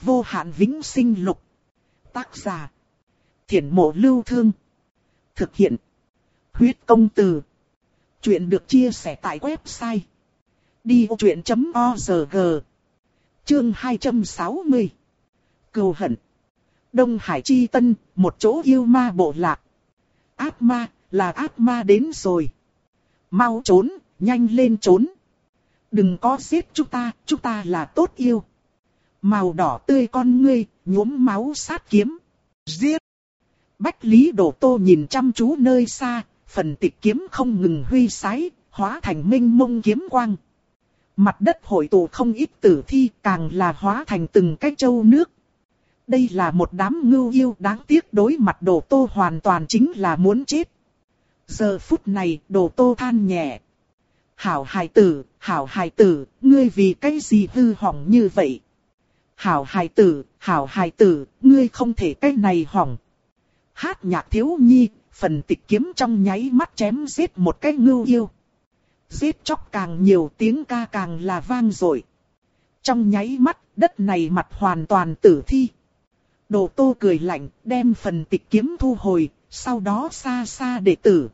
vô hạn vĩnh sinh lục. Tác giả. Thiển mộ lưu thương. Thực hiện. Huyết công từ. Chuyện được chia sẻ tại website. Đi vô chuyện.org Chương 260 Cầu hận Đông Hải Chi Tân, một chỗ yêu ma bộ lạc. Ác ma, là ác ma đến rồi. Mau trốn, nhanh lên trốn. Đừng có giết chúng ta, chúng ta là tốt yêu. Màu đỏ tươi con ngươi, nhuốm máu sát kiếm. Giết! Bách Lý Đổ Tô nhìn chăm chú nơi xa, phần tịch kiếm không ngừng huy sái, hóa thành minh mông kiếm quang. Mặt đất hội tụ không ít tử thi, càng là hóa thành từng cái châu nước. Đây là một đám ngưu yêu đáng tiếc đối mặt Đồ Tô hoàn toàn chính là muốn chết. Giờ phút này, Đồ Tô than nhẹ. Hảo hài tử, hảo hài tử, ngươi vì cái gì hư hỏng như vậy? Hảo hài tử, hảo hài tử, ngươi không thể cái này hỏng. Hát nhạc thiếu nhi, phần tịch kiếm trong nháy mắt chém giết một cái ngưu yêu. Giết chóc càng nhiều tiếng ca càng là vang dội. Trong nháy mắt, đất này mặt hoàn toàn tử thi. Đồ tô cười lạnh, đem phần tịch kiếm thu hồi, sau đó xa xa để tử.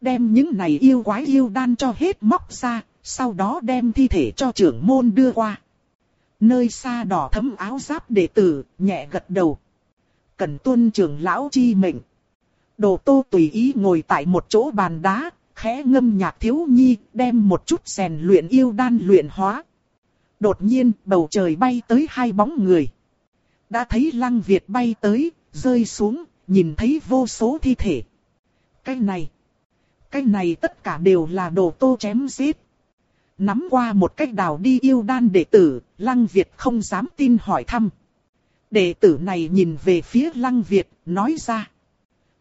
Đem những này yêu quái yêu đan cho hết móc ra, sau đó đem thi thể cho trưởng môn đưa qua. Nơi xa đỏ thấm áo giáp đệ tử, nhẹ gật đầu. Cần tuân trưởng lão chi mệnh. Đồ tô tùy ý ngồi tại một chỗ bàn đá, khẽ ngâm nhạc thiếu nhi, đem một chút rèn luyện yêu đan luyện hóa. Đột nhiên, bầu trời bay tới hai bóng người. Đã thấy Lăng Việt bay tới, rơi xuống, nhìn thấy vô số thi thể. Cái này, cái này tất cả đều là đồ tô chém giết. Nắm qua một cách đào đi yêu đan đệ tử, Lăng Việt không dám tin hỏi thăm. Đệ tử này nhìn về phía Lăng Việt, nói ra.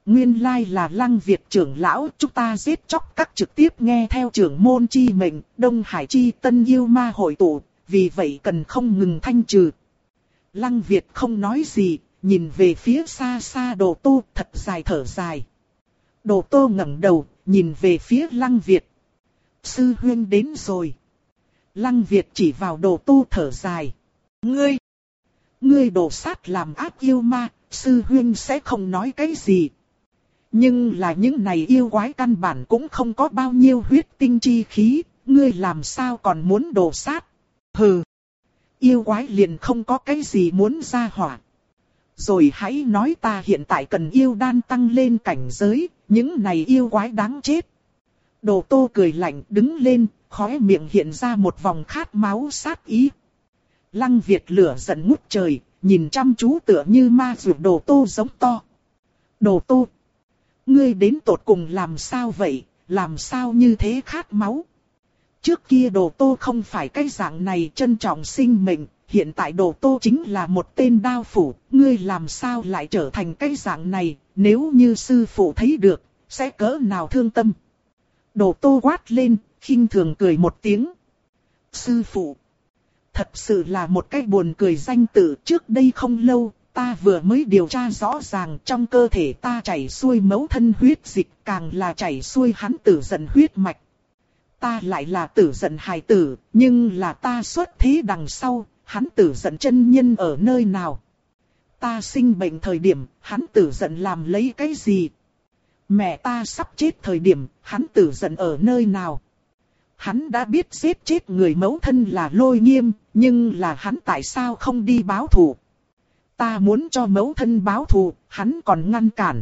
Nguyên lai là Lăng Việt trưởng lão, chúng ta giết chóc các trực tiếp nghe theo trưởng môn chi mệnh, Đông Hải chi tân yêu ma hội tụ, vì vậy cần không ngừng thanh trừ. Lăng Việt không nói gì, nhìn về phía xa xa đồ tô thật dài thở dài. Đồ tô ngẩng đầu, nhìn về phía Lăng Việt. Sư huyên đến rồi. Lăng Việt chỉ vào đồ tu thở dài. Ngươi! Ngươi đổ sát làm ác yêu ma, sư huyên sẽ không nói cái gì. Nhưng là những này yêu quái căn bản cũng không có bao nhiêu huyết tinh chi khí, ngươi làm sao còn muốn đổ sát. Hừ! Yêu quái liền không có cái gì muốn ra hỏa. Rồi hãy nói ta hiện tại cần yêu đan tăng lên cảnh giới, những này yêu quái đáng chết. Đồ tô cười lạnh đứng lên, khóe miệng hiện ra một vòng khát máu sát ý. Lăng Việt lửa giận ngút trời, nhìn chăm chú tựa như ma rượu đồ tô giống to. Đồ tô, ngươi đến tột cùng làm sao vậy, làm sao như thế khát máu. Trước kia đồ tô không phải cái dạng này trân trọng sinh mệnh, hiện tại đồ tô chính là một tên đao phủ, ngươi làm sao lại trở thành cái dạng này, nếu như sư phụ thấy được, sẽ cỡ nào thương tâm. Đồ tô quát lên, khinh thường cười một tiếng. Sư phụ, thật sự là một cái buồn cười danh tự trước đây không lâu, ta vừa mới điều tra rõ ràng trong cơ thể ta chảy xuôi mẫu thân huyết dịch càng là chảy xuôi hắn tử giận huyết mạch. Ta lại là tử giận hài tử, nhưng là ta xuất thế đằng sau, hắn tử giận chân nhân ở nơi nào? Ta sinh bệnh thời điểm, hắn tử giận làm lấy cái gì? Mẹ ta sắp chết thời điểm, hắn tử giận ở nơi nào? Hắn đã biết giết chết người mẫu thân là lôi nghiêm, nhưng là hắn tại sao không đi báo thù? Ta muốn cho mẫu thân báo thù, hắn còn ngăn cản.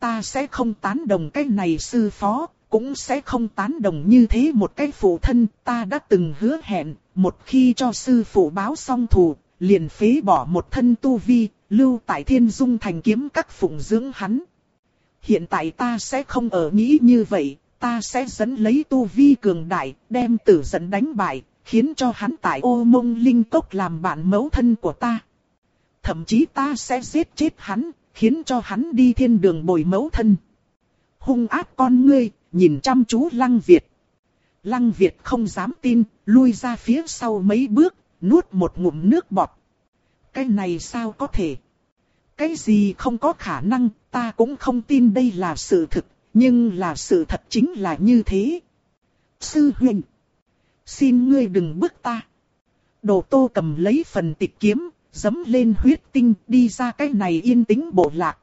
Ta sẽ không tán đồng cái này sư phó, cũng sẽ không tán đồng như thế một cái phụ thân. Ta đã từng hứa hẹn, một khi cho sư phụ báo xong thù, liền phế bỏ một thân tu vi, lưu tại thiên dung thành kiếm các phụng dưỡng hắn. Hiện tại ta sẽ không ở nghĩ như vậy, ta sẽ dẫn lấy tu vi cường đại, đem tử dẫn đánh bại, khiến cho hắn tại ô mông linh cốc làm bạn mẫu thân của ta. Thậm chí ta sẽ giết chết hắn, khiến cho hắn đi thiên đường bồi mẫu thân. Hung ác con ngươi, nhìn chăm chú Lăng Việt. Lăng Việt không dám tin, lui ra phía sau mấy bước, nuốt một ngụm nước bọt. Cái này sao có thể? Cái gì không có khả năng, ta cũng không tin đây là sự thực, nhưng là sự thật chính là như thế. Sư huynh, xin ngươi đừng bước ta. Đồ tô cầm lấy phần tịch kiếm, dấm lên huyết tinh đi ra cái này yên tĩnh bộ lạc.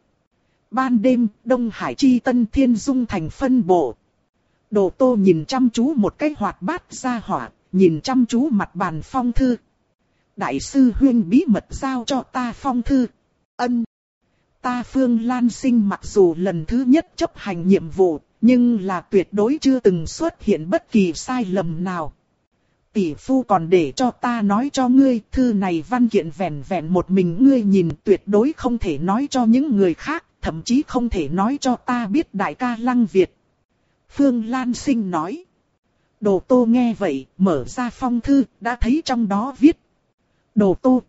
Ban đêm, Đông Hải Chi Tân Thiên Dung thành phân bộ. Đồ tô nhìn chăm chú một cái hoạt bát ra hỏa, nhìn chăm chú mặt bàn phong thư. Đại sư huyên bí mật giao cho ta phong thư. Ân. Ta Phương Lan Sinh mặc dù lần thứ nhất chấp hành nhiệm vụ, nhưng là tuyệt đối chưa từng xuất hiện bất kỳ sai lầm nào. Tỷ phu còn để cho ta nói cho ngươi, thư này văn kiện vẹn vẹn một mình ngươi nhìn tuyệt đối không thể nói cho những người khác, thậm chí không thể nói cho ta biết đại ca Lăng Việt. Phương Lan Sinh nói. Đồ Tô nghe vậy, mở ra phong thư, đã thấy trong đó viết. Đồ Tô.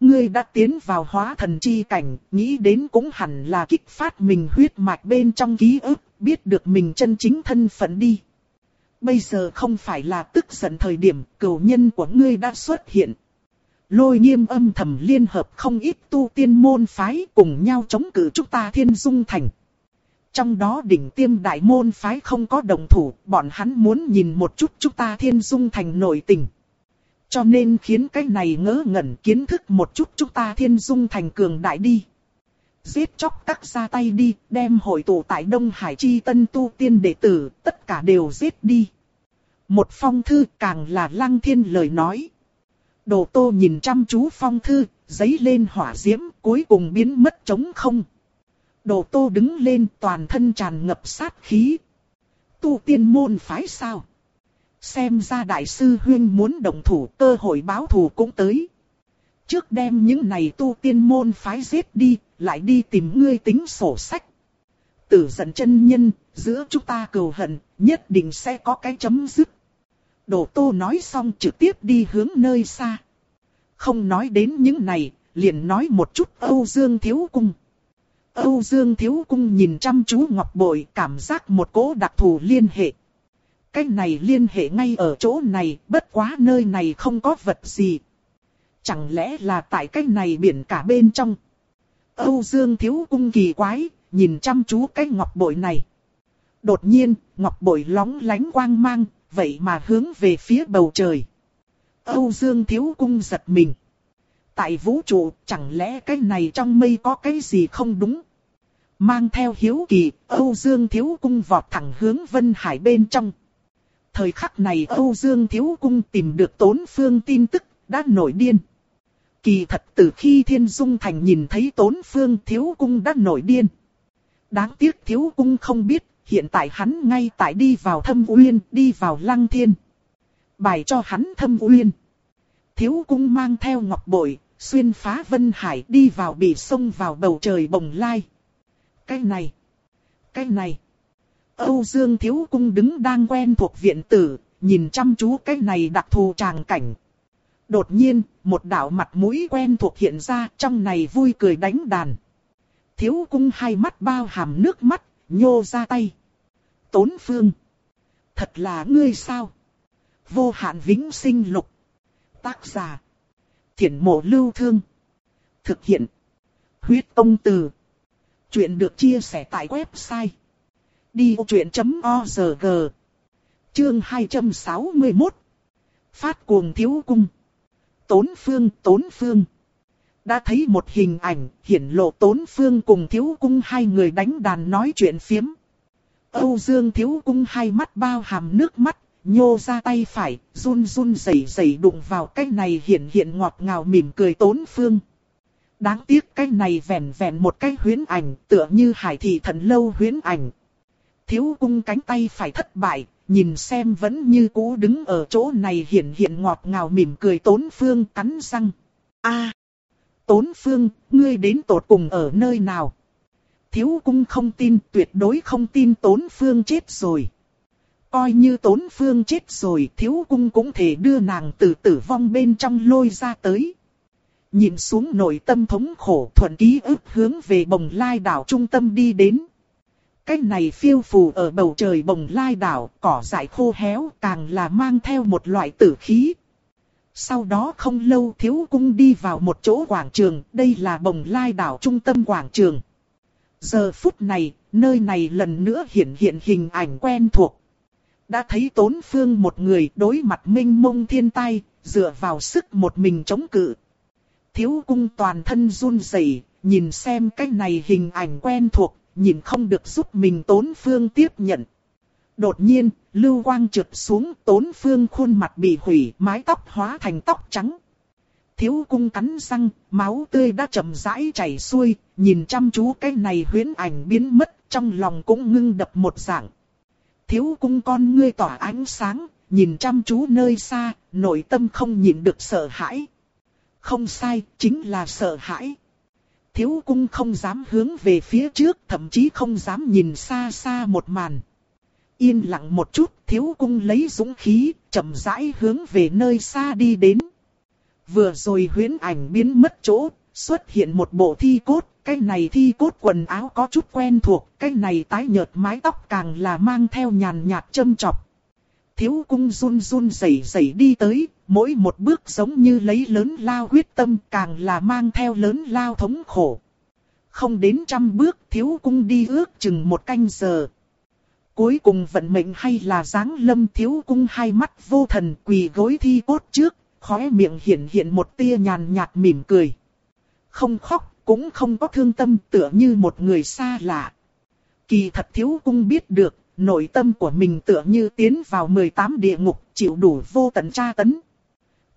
Ngươi đã tiến vào hóa thần chi cảnh, nghĩ đến cũng hẳn là kích phát mình huyết mạch bên trong ký ức, biết được mình chân chính thân phận đi. Bây giờ không phải là tức giận thời điểm cầu nhân của ngươi đã xuất hiện. Lôi nghiêm âm thầm liên hợp không ít tu tiên môn phái cùng nhau chống cự chúng ta thiên dung thành. Trong đó đỉnh tiêm đại môn phái không có đồng thủ, bọn hắn muốn nhìn một chút chúng ta thiên dung thành nổi tình. Cho nên khiến cái này ngỡ ngẩn kiến thức một chút chúng ta thiên dung thành cường đại đi. Giết chóc các ra tay đi, đem hội tụ tại Đông Hải Chi tân tu tiên đệ tử, tất cả đều giết đi. Một phong thư càng là lăng thiên lời nói. Đồ tô nhìn chăm chú phong thư, giấy lên hỏa diễm, cuối cùng biến mất trống không. Đồ tô đứng lên toàn thân tràn ngập sát khí. Tu tiên môn phái sao? Xem ra đại sư huyên muốn động thủ cơ hội báo thù cũng tới. Trước đem những này tu tiên môn phái giết đi, lại đi tìm ngươi tính sổ sách. Tử giận chân nhân, giữa chúng ta cầu hận, nhất định sẽ có cái chấm dứt. Đồ tô nói xong trực tiếp đi hướng nơi xa. Không nói đến những này, liền nói một chút Âu Dương Thiếu Cung. Âu Dương Thiếu Cung nhìn chăm chú Ngọc Bội cảm giác một cỗ đặc thù liên hệ. Cái này liên hệ ngay ở chỗ này, bất quá nơi này không có vật gì. Chẳng lẽ là tại cái này biển cả bên trong. Âu Dương Thiếu Cung kỳ quái, nhìn chăm chú cái ngọc bội này. Đột nhiên, ngọc bội lóng lánh quang mang, vậy mà hướng về phía bầu trời. Âu Dương Thiếu Cung giật mình. Tại vũ trụ, chẳng lẽ cái này trong mây có cái gì không đúng? Mang theo hiếu kỳ, Âu Dương Thiếu Cung vọt thẳng hướng Vân Hải bên trong. Thời khắc này Âu Dương Thiếu Cung tìm được tốn phương tin tức, đã nổi điên. Kỳ thật từ khi Thiên Dung Thành nhìn thấy tốn phương Thiếu Cung đã nổi điên. Đáng tiếc Thiếu Cung không biết, hiện tại hắn ngay tại đi vào thâm uyên, đi vào lăng thiên. Bài cho hắn thâm uyên. Thiếu Cung mang theo ngọc bội, xuyên phá Vân Hải đi vào bị sông vào bầu trời bồng lai. Cái này, cái này. Âu Dương Thiếu Cung đứng đang quen thuộc viện tử, nhìn chăm chú cái này đặc thù tràng cảnh. Đột nhiên, một đạo mặt mũi quen thuộc hiện ra trong này vui cười đánh đàn. Thiếu Cung hai mắt bao hàm nước mắt, nhô ra tay. Tốn Phương. Thật là ngươi sao? Vô hạn vĩnh sinh lục. Tác giả. Thiển mộ lưu thương. Thực hiện. Huyết ông từ. Chuyện được chia sẻ tại website đi truyện.org. Chương 261. Phát cuồng thiếu cung. Tốn phương, tốn phương. Đã thấy một hình ảnh, hiển lộ tốn phương cùng thiếu cung hai người đánh đàn nói chuyện phiếm. Âu Dương thiếu cung hai mắt bao hàm nước mắt, nhô ra tay phải, run run rẩy rẩy đụng vào cái này hiện hiện ngọt ngào mỉm cười tốn phương. Đáng tiếc cái này vẹn vẹn một cái huyến ảnh, tựa như hải thị thần lâu huyến ảnh, thiếu cung cánh tay phải thất bại, nhìn xem vẫn như cũ đứng ở chỗ này hiện hiện ngọt ngào mỉm cười tốn phương cắn răng. a tốn phương, ngươi đến tột cùng ở nơi nào? Thiếu cung không tin, tuyệt đối không tin tốn phương chết rồi. Coi như tốn phương chết rồi, thiếu cung cũng thể đưa nàng từ tử vong bên trong lôi ra tới. Nhìn xuống nội tâm thống khổ thuận ký ức hướng về bồng lai đảo trung tâm đi đến. Cái này phiêu phù ở bầu trời bồng lai đảo, cỏ dại khô héo càng là mang theo một loại tử khí. Sau đó không lâu thiếu cung đi vào một chỗ quảng trường, đây là bồng lai đảo trung tâm quảng trường. Giờ phút này, nơi này lần nữa hiện hiện hình ảnh quen thuộc. Đã thấy tốn phương một người đối mặt minh mông thiên tai, dựa vào sức một mình chống cự. Thiếu cung toàn thân run rẩy, nhìn xem cái này hình ảnh quen thuộc, nhìn không được giúp mình tốn phương tiếp nhận. Đột nhiên, lưu quang trượt xuống, tốn phương khuôn mặt bị hủy, mái tóc hóa thành tóc trắng. Thiếu cung cắn răng, máu tươi đã chậm rãi chảy xuôi, nhìn chăm chú cái này huyễn ảnh biến mất, trong lòng cũng ngưng đập một dạng. Thiếu cung con ngươi tỏa ánh sáng, nhìn chăm chú nơi xa, nội tâm không nhìn được sợ hãi. Không sai, chính là sợ hãi. Thiếu cung không dám hướng về phía trước, thậm chí không dám nhìn xa xa một màn. Yên lặng một chút, thiếu cung lấy dũng khí, chậm rãi hướng về nơi xa đi đến. Vừa rồi huyễn ảnh biến mất chỗ, xuất hiện một bộ thi cốt, cái này thi cốt quần áo có chút quen thuộc, cái này tái nhợt mái tóc càng là mang theo nhàn nhạt châm chọc. Thiếu cung run run rẩy rẩy đi tới, mỗi một bước giống như lấy lớn lao quyết tâm càng là mang theo lớn lao thống khổ. Không đến trăm bước thiếu cung đi ước chừng một canh giờ. Cuối cùng vận mệnh hay là dáng lâm thiếu cung hai mắt vô thần quỳ gối thi cốt trước, khóe miệng hiện hiện một tia nhàn nhạt mỉm cười. Không khóc, cũng không có thương tâm tựa như một người xa lạ. Kỳ thật thiếu cung biết được, nội tâm của mình tựa như tiến vào 18 địa ngục, chịu đủ vô tận tra tấn.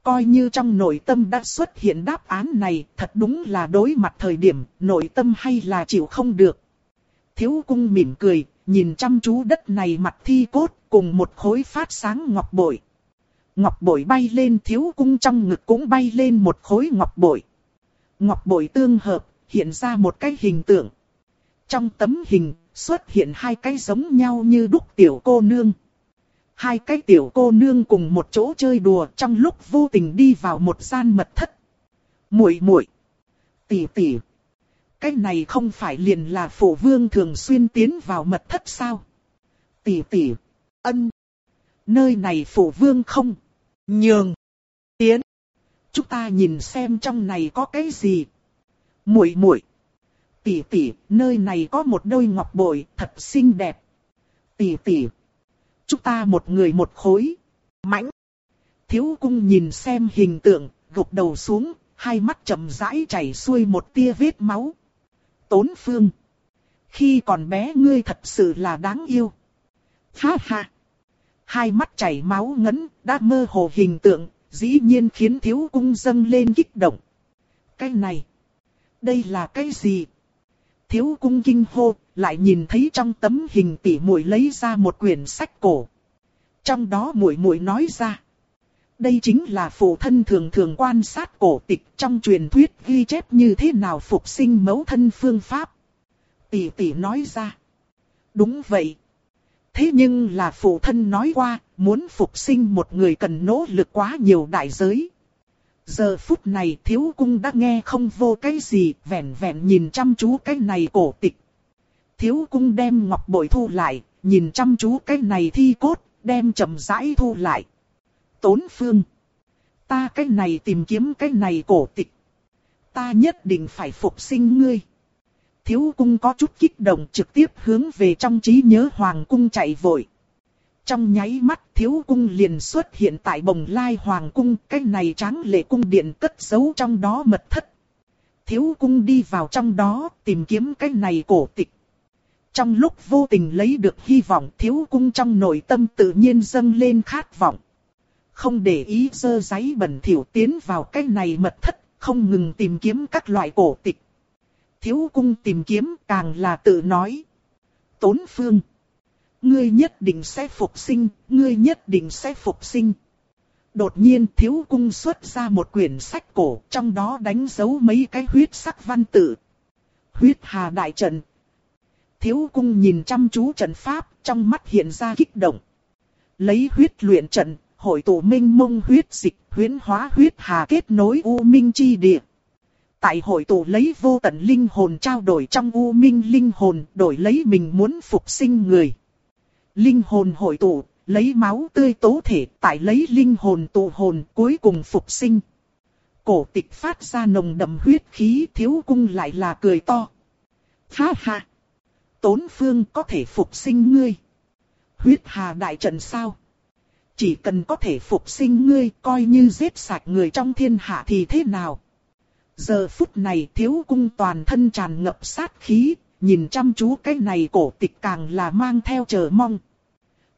Coi như trong nội tâm đã xuất hiện đáp án này, thật đúng là đối mặt thời điểm, nội tâm hay là chịu không được. Thiếu cung mỉm cười, nhìn chăm chú đất này mặt thi cốt, cùng một khối phát sáng ngọc bội. Ngọc bội bay lên thiếu cung trong ngực cũng bay lên một khối ngọc bội. Ngọc bội tương hợp, hiện ra một cái hình tượng. Trong tấm hình, xuất hiện hai cái giống nhau như đúc tiểu cô nương. Hai cái tiểu cô nương cùng một chỗ chơi đùa trong lúc vô tình đi vào một gian mật thất. Muội muội, tỷ tỷ, cái này không phải liền là phổ vương thường xuyên tiến vào mật thất sao? Tỷ tỷ, ân, nơi này phổ vương không? Nhường, tiến. Chúng ta nhìn xem trong này có cái gì. Muội muội, tỷ tỷ, nơi này có một đôi ngọc bội, thật xinh đẹp. Tỷ tỷ, chúng ta một người một khối. Mãnh. Thiếu cung nhìn xem hình tượng, gục đầu xuống, hai mắt chậm rãi chảy xuôi một tia vết máu. Tốn phương. Khi còn bé ngươi thật sự là đáng yêu. Ha ha. Hai mắt chảy máu ngấn, đã mơ hồ hình tượng, dĩ nhiên khiến thiếu cung dâng lên kích động. Cái này. Đây là cái gì? Thiếu cung kinh hô, lại nhìn thấy trong tấm hình tỷ muội lấy ra một quyển sách cổ. Trong đó muội muội nói ra. Đây chính là phụ thân thường thường quan sát cổ tịch trong truyền thuyết ghi chép như thế nào phục sinh mẫu thân phương pháp. Tỷ tỷ nói ra. Đúng vậy. Thế nhưng là phụ thân nói qua, muốn phục sinh một người cần nỗ lực quá nhiều đại giới. Giờ phút này thiếu cung đã nghe không vô cái gì, vẹn vẹn nhìn chăm chú cái này cổ tịch. Thiếu cung đem ngọc bội thu lại, nhìn chăm chú cái này thi cốt, đem chậm rãi thu lại. Tốn phương. Ta cái này tìm kiếm cái này cổ tịch. Ta nhất định phải phục sinh ngươi. Thiếu cung có chút kích động trực tiếp hướng về trong trí nhớ hoàng cung chạy vội. Trong nháy mắt thiếu cung liền xuất hiện tại bồng lai hoàng cung, cái này tráng lệ cung điện cất giấu trong đó mật thất. Thiếu cung đi vào trong đó, tìm kiếm cái này cổ tịch. Trong lúc vô tình lấy được hy vọng thiếu cung trong nội tâm tự nhiên dâng lên khát vọng. Không để ý dơ giấy bẩn thỉu tiến vào cái này mật thất, không ngừng tìm kiếm các loại cổ tịch. Thiếu cung tìm kiếm càng là tự nói. Tốn phương. Ngươi nhất định sẽ phục sinh, ngươi nhất định sẽ phục sinh. Đột nhiên thiếu cung xuất ra một quyển sách cổ, trong đó đánh dấu mấy cái huyết sắc văn tự. Huyết hà đại trận. Thiếu cung nhìn chăm chú trận pháp, trong mắt hiện ra kích động. Lấy huyết luyện trận, hội tụ minh mông huyết dịch, huyến hóa huyết hà kết nối u minh chi địa. Tại hội tụ lấy vô tận linh hồn trao đổi trong u minh linh hồn, đổi lấy mình muốn phục sinh người. Linh hồn hội tụ, lấy máu tươi tố thể, tại lấy linh hồn tụ hồn, cuối cùng phục sinh. Cổ tịch phát ra nồng đậm huyết khí thiếu cung lại là cười to. Ha ha! Tốn phương có thể phục sinh ngươi. Huyết hà đại trận sao? Chỉ cần có thể phục sinh ngươi coi như giết sạch người trong thiên hạ thì thế nào? Giờ phút này thiếu cung toàn thân tràn ngập sát khí, nhìn chăm chú cái này cổ tịch càng là mang theo chờ mong.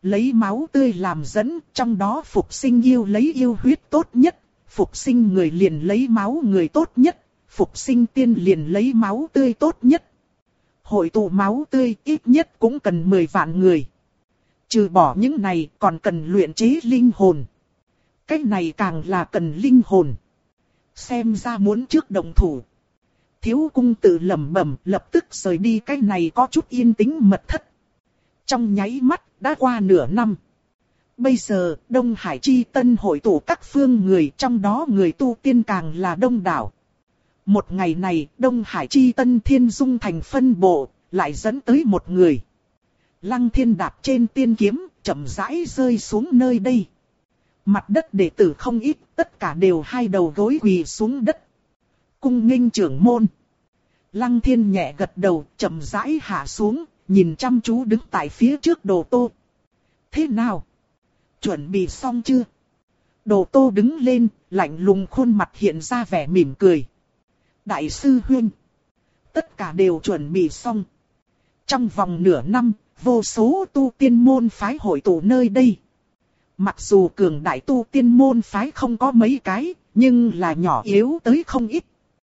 Lấy máu tươi làm dẫn, trong đó phục sinh yêu lấy yêu huyết tốt nhất, phục sinh người liền lấy máu người tốt nhất, phục sinh tiên liền lấy máu tươi tốt nhất. Hội tụ máu tươi ít nhất cũng cần 10 vạn người. Trừ bỏ những này còn cần luyện chế linh hồn. Cái này càng là cần linh hồn. Xem ra muốn trước đồng thủ. Thiếu cung tự lẩm bẩm lập tức rời đi cái này có chút yên tĩnh mật thất. Trong nháy mắt đã qua nửa năm. Bây giờ, Đông Hải Chi Tân hội tụ các phương người trong đó người tu tiên càng là đông đảo. Một ngày này, Đông Hải Chi Tân Thiên Dung thành phân bộ, lại dẫn tới một người. Lăng thiên đạp trên tiên kiếm, chậm rãi rơi xuống nơi đây. Mặt đất đệ tử không ít, tất cả đều hai đầu gối quỳ xuống đất. Cung nghênh trưởng môn. Lăng thiên nhẹ gật đầu, chậm rãi hạ xuống, nhìn chăm chú đứng tại phía trước đồ tô. Thế nào? Chuẩn bị xong chưa? Đồ tô đứng lên, lạnh lùng khuôn mặt hiện ra vẻ mỉm cười. Đại sư Huyên. Tất cả đều chuẩn bị xong. Trong vòng nửa năm, vô số tu tiên môn phái hội tụ nơi đây. Mặc dù cường đại tu tiên môn phái không có mấy cái, nhưng là nhỏ yếu tới không ít.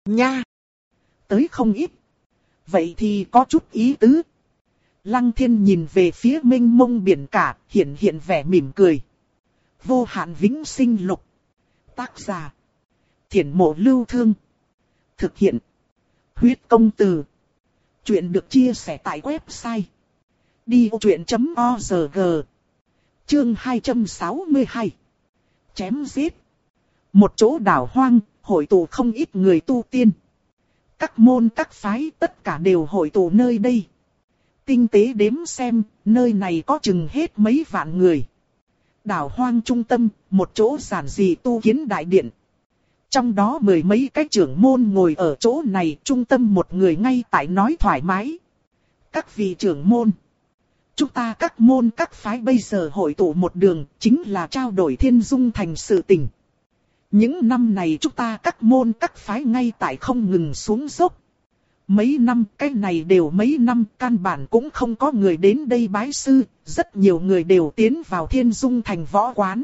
Nha! Tới không ít. Vậy thì có chút ý tứ. Lăng thiên nhìn về phía minh mông biển cả, hiện hiện vẻ mỉm cười. Vô hạn vĩnh sinh lục. Tác giả. Thiển mộ lưu thương. Thực hiện. Huyết công từ. Chuyện được chia sẻ tại website. Đi vô chuyện.org Chương 262 Chém giết Một chỗ đảo hoang, hội tụ không ít người tu tiên. Các môn các phái tất cả đều hội tụ nơi đây. Tinh tế đếm xem, nơi này có chừng hết mấy vạn người. Đảo hoang trung tâm, một chỗ giản dị tu kiến đại điện. Trong đó mười mấy cái trưởng môn ngồi ở chỗ này, trung tâm một người ngay tại nói thoải mái. Các vị trưởng môn. Chúng ta các môn các phái bây giờ hội tụ một đường, chính là trao đổi thiên dung thành sự tình. Những năm này chúng ta các môn các phái ngay tại không ngừng xuống dốc. Mấy năm cái này đều mấy năm căn bản cũng không có người đến đây bái sư, rất nhiều người đều tiến vào thiên dung thành võ quán.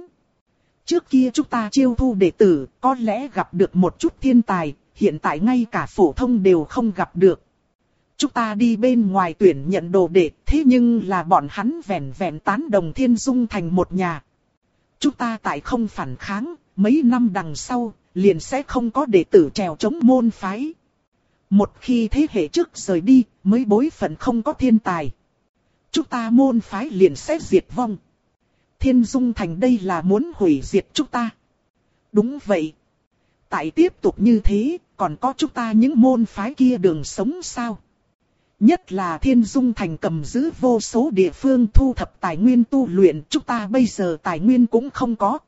Trước kia chúng ta chiêu thu đệ tử, có lẽ gặp được một chút thiên tài, hiện tại ngay cả phổ thông đều không gặp được. Chúng ta đi bên ngoài tuyển nhận đồ đệ, thế nhưng là bọn hắn vẹn vẹn tán đồng thiên dung thành một nhà. Chúng ta tại không phản kháng, mấy năm đằng sau, liền sẽ không có đệ tử trèo chống môn phái. Một khi thế hệ trước rời đi, mới bối phận không có thiên tài. Chúng ta môn phái liền sẽ diệt vong. Thiên Dung Thành đây là muốn hủy diệt chúng ta. Đúng vậy. Tại tiếp tục như thế, còn có chúng ta những môn phái kia đường sống sao? Nhất là Thiên Dung Thành cầm giữ vô số địa phương thu thập tài nguyên tu luyện, chúng ta bây giờ tài nguyên cũng không có.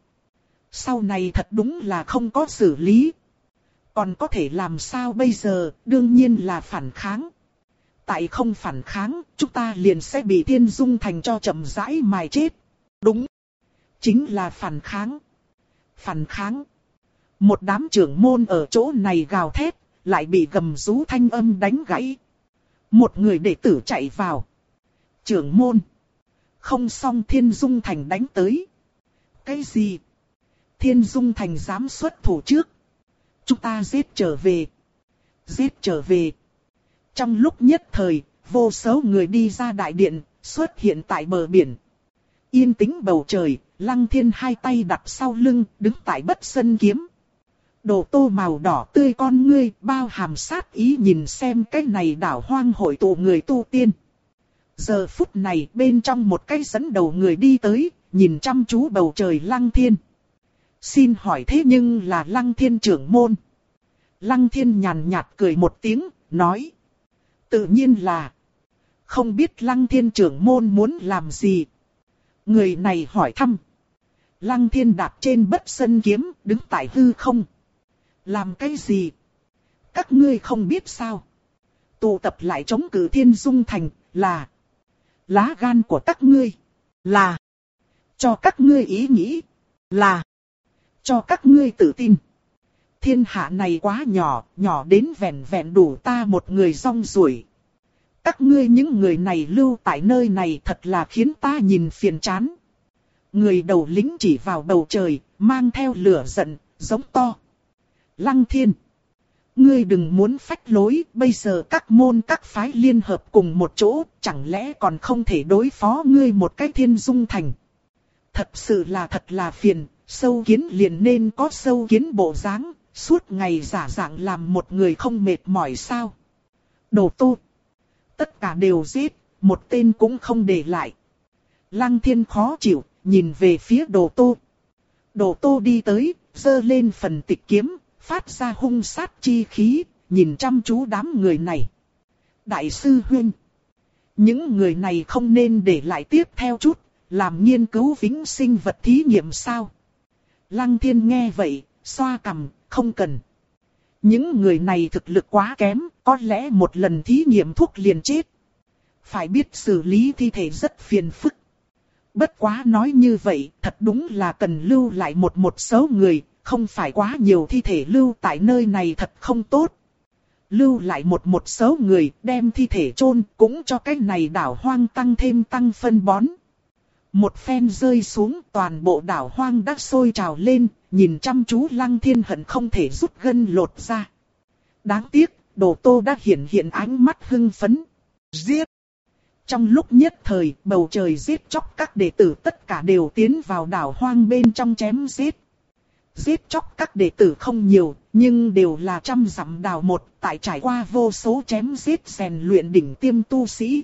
Sau này thật đúng là không có xử lý. Còn có thể làm sao bây giờ, đương nhiên là phản kháng. Tại không phản kháng, chúng ta liền sẽ bị Thiên Dung Thành cho chậm rãi mài chết. Đúng. Chính là phản kháng. Phản kháng. Một đám trưởng môn ở chỗ này gào thét, lại bị gầm rú thanh âm đánh gãy. Một người đệ tử chạy vào. Trưởng môn. Không xong Thiên Dung Thành đánh tới. Cái gì? Thiên Dung Thành dám xuất thủ trước. Chúng ta giết trở về. Giết trở về. Trong lúc nhất thời, vô số người đi ra đại điện, xuất hiện tại bờ biển. Yên tĩnh bầu trời, lăng thiên hai tay đặt sau lưng, đứng tại bất sân kiếm. Đồ tô màu đỏ tươi con ngươi, bao hàm sát ý nhìn xem cái này đảo hoang hội tụ người tu tiên. Giờ phút này bên trong một cái dẫn đầu người đi tới, nhìn chăm chú bầu trời lăng thiên. Xin hỏi thế nhưng là lăng thiên trưởng môn. Lăng thiên nhàn nhạt cười một tiếng, nói. Tự nhiên là. Không biết lăng thiên trưởng môn muốn làm gì. Người này hỏi thăm. Lăng thiên đạp trên bất sân kiếm, đứng tại hư không. Làm cái gì? Các ngươi không biết sao? Tụ tập lại chống cử thiên dung thành, là... Lá gan của các ngươi, là... Cho các ngươi ý nghĩ, là... Cho các ngươi tự tin. Thiên hạ này quá nhỏ, nhỏ đến vẹn vẹn đủ ta một người rong ruổi. Các ngươi những người này lưu tại nơi này thật là khiến ta nhìn phiền chán. Người đầu lính chỉ vào bầu trời, mang theo lửa giận, giống to. Lăng thiên. Ngươi đừng muốn phách lối, bây giờ các môn các phái liên hợp cùng một chỗ, chẳng lẽ còn không thể đối phó ngươi một cái thiên dung thành. Thật sự là thật là phiền, sâu kiến liền nên có sâu kiến bộ dáng, suốt ngày giả dạng làm một người không mệt mỏi sao. Đồ tu. Tất cả đều giết, một tên cũng không để lại. Lăng thiên khó chịu, nhìn về phía đồ tu Đồ tu đi tới, giơ lên phần tịch kiếm, phát ra hung sát chi khí, nhìn chăm chú đám người này. Đại sư Huyên. Những người này không nên để lại tiếp theo chút, làm nghiên cứu vĩnh sinh vật thí nghiệm sao. Lăng thiên nghe vậy, xoa cằm, không cần. Những người này thực lực quá kém, có lẽ một lần thí nghiệm thuốc liền chết. Phải biết xử lý thi thể rất phiền phức. Bất quá nói như vậy, thật đúng là cần lưu lại một một số người, không phải quá nhiều thi thể lưu tại nơi này thật không tốt. Lưu lại một một số người, đem thi thể chôn cũng cho cái này đảo hoang tăng thêm tăng phân bón. Một phen rơi xuống toàn bộ đảo hoang đã sôi trào lên, nhìn chăm chú lăng thiên hận không thể rút gân lột ra. Đáng tiếc, đồ tô đã hiện hiện ánh mắt hưng phấn. Giết! Trong lúc nhất thời, bầu trời giết chóc các đệ tử tất cả đều tiến vào đảo hoang bên trong chém giết. Giết chóc các đệ tử không nhiều, nhưng đều là trăm dặm đào một, tại trải qua vô số chém giết rèn luyện đỉnh tiêm tu sĩ.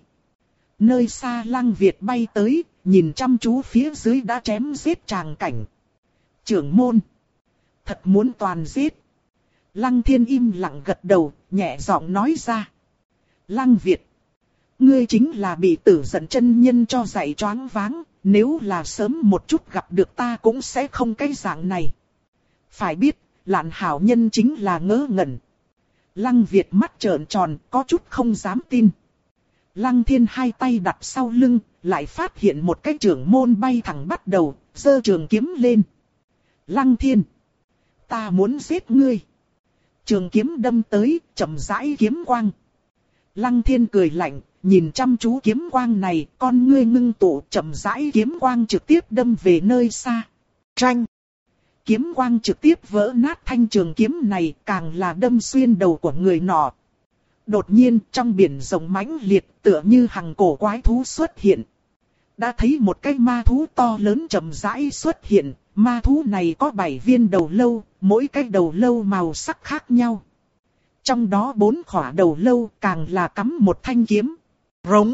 Nơi xa lăng Việt bay tới, nhìn chăm chú phía dưới đã chém giết tràng cảnh. Trưởng môn. Thật muốn toàn giết. Lăng thiên im lặng gật đầu, nhẹ giọng nói ra. Lăng Việt. Ngươi chính là bị tử giận chân nhân cho dạy choáng váng, nếu là sớm một chút gặp được ta cũng sẽ không cái dạng này. Phải biết, lạn hảo nhân chính là ngớ ngẩn. Lăng Việt mắt trợn tròn, có chút không dám tin. Lăng thiên hai tay đặt sau lưng, lại phát hiện một cái trưởng môn bay thẳng bắt đầu, giơ trường kiếm lên. Lăng thiên. Ta muốn giết ngươi. Trường kiếm đâm tới, chậm rãi kiếm quang. Lăng thiên cười lạnh, nhìn chăm chú kiếm quang này, con ngươi ngưng tụ chậm rãi kiếm quang trực tiếp đâm về nơi xa. Tranh. Kiếm quang trực tiếp vỡ nát thanh trường kiếm này càng là đâm xuyên đầu của người nọ. Đột nhiên trong biển rồng mãnh liệt tựa như hàng cổ quái thú xuất hiện. Đã thấy một cái ma thú to lớn chậm rãi xuất hiện, ma thú này có bảy viên đầu lâu, mỗi cái đầu lâu màu sắc khác nhau. Trong đó bốn khỏa đầu lâu càng là cắm một thanh kiếm. Rống.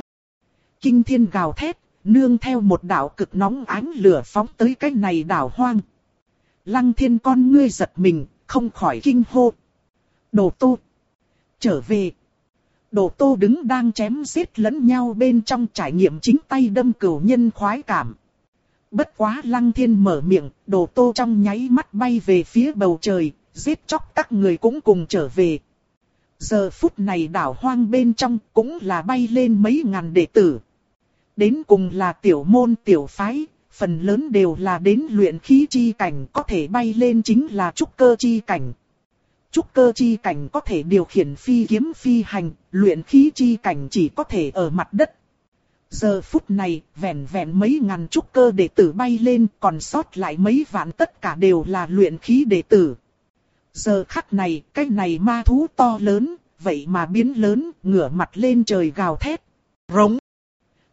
Kinh thiên gào thét, nương theo một đạo cực nóng ánh lửa phóng tới cái này đảo hoang. Lăng thiên con ngươi giật mình, không khỏi kinh hô. Đồ tu. Trở về. Đồ tô đứng đang chém giết lẫn nhau bên trong trải nghiệm chính tay đâm cửu nhân khoái cảm. Bất quá lăng thiên mở miệng, đồ tô trong nháy mắt bay về phía bầu trời, giết chóc các người cũng cùng trở về. Giờ phút này đảo hoang bên trong cũng là bay lên mấy ngàn đệ tử. Đến cùng là tiểu môn tiểu phái, phần lớn đều là đến luyện khí chi cảnh có thể bay lên chính là trúc cơ chi cảnh. Trúc cơ chi cảnh có thể điều khiển phi kiếm phi hành, luyện khí chi cảnh chỉ có thể ở mặt đất. Giờ phút này, vẹn vẹn mấy ngàn trúc cơ đệ tử bay lên, còn sót lại mấy vạn tất cả đều là luyện khí đệ tử. Giờ khắc này, cái này ma thú to lớn, vậy mà biến lớn, ngửa mặt lên trời gào thét. Rống.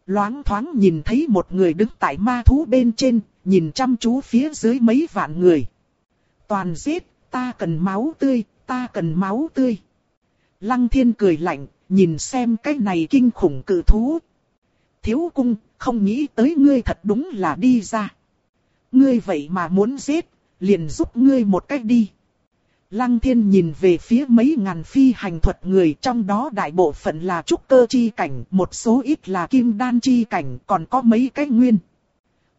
Loáng thoáng nhìn thấy một người đứng tại ma thú bên trên, nhìn chăm chú phía dưới mấy vạn người. Toàn giết, ta cần máu tươi, ta cần máu tươi. Lăng thiên cười lạnh, nhìn xem cái này kinh khủng cự thú. Thiếu cung, không nghĩ tới ngươi thật đúng là đi ra. Ngươi vậy mà muốn giết, liền giúp ngươi một cách đi. Lăng thiên nhìn về phía mấy ngàn phi hành thuật người trong đó đại bộ phận là trúc cơ chi cảnh, một số ít là kim đan chi cảnh, còn có mấy cái nguyên.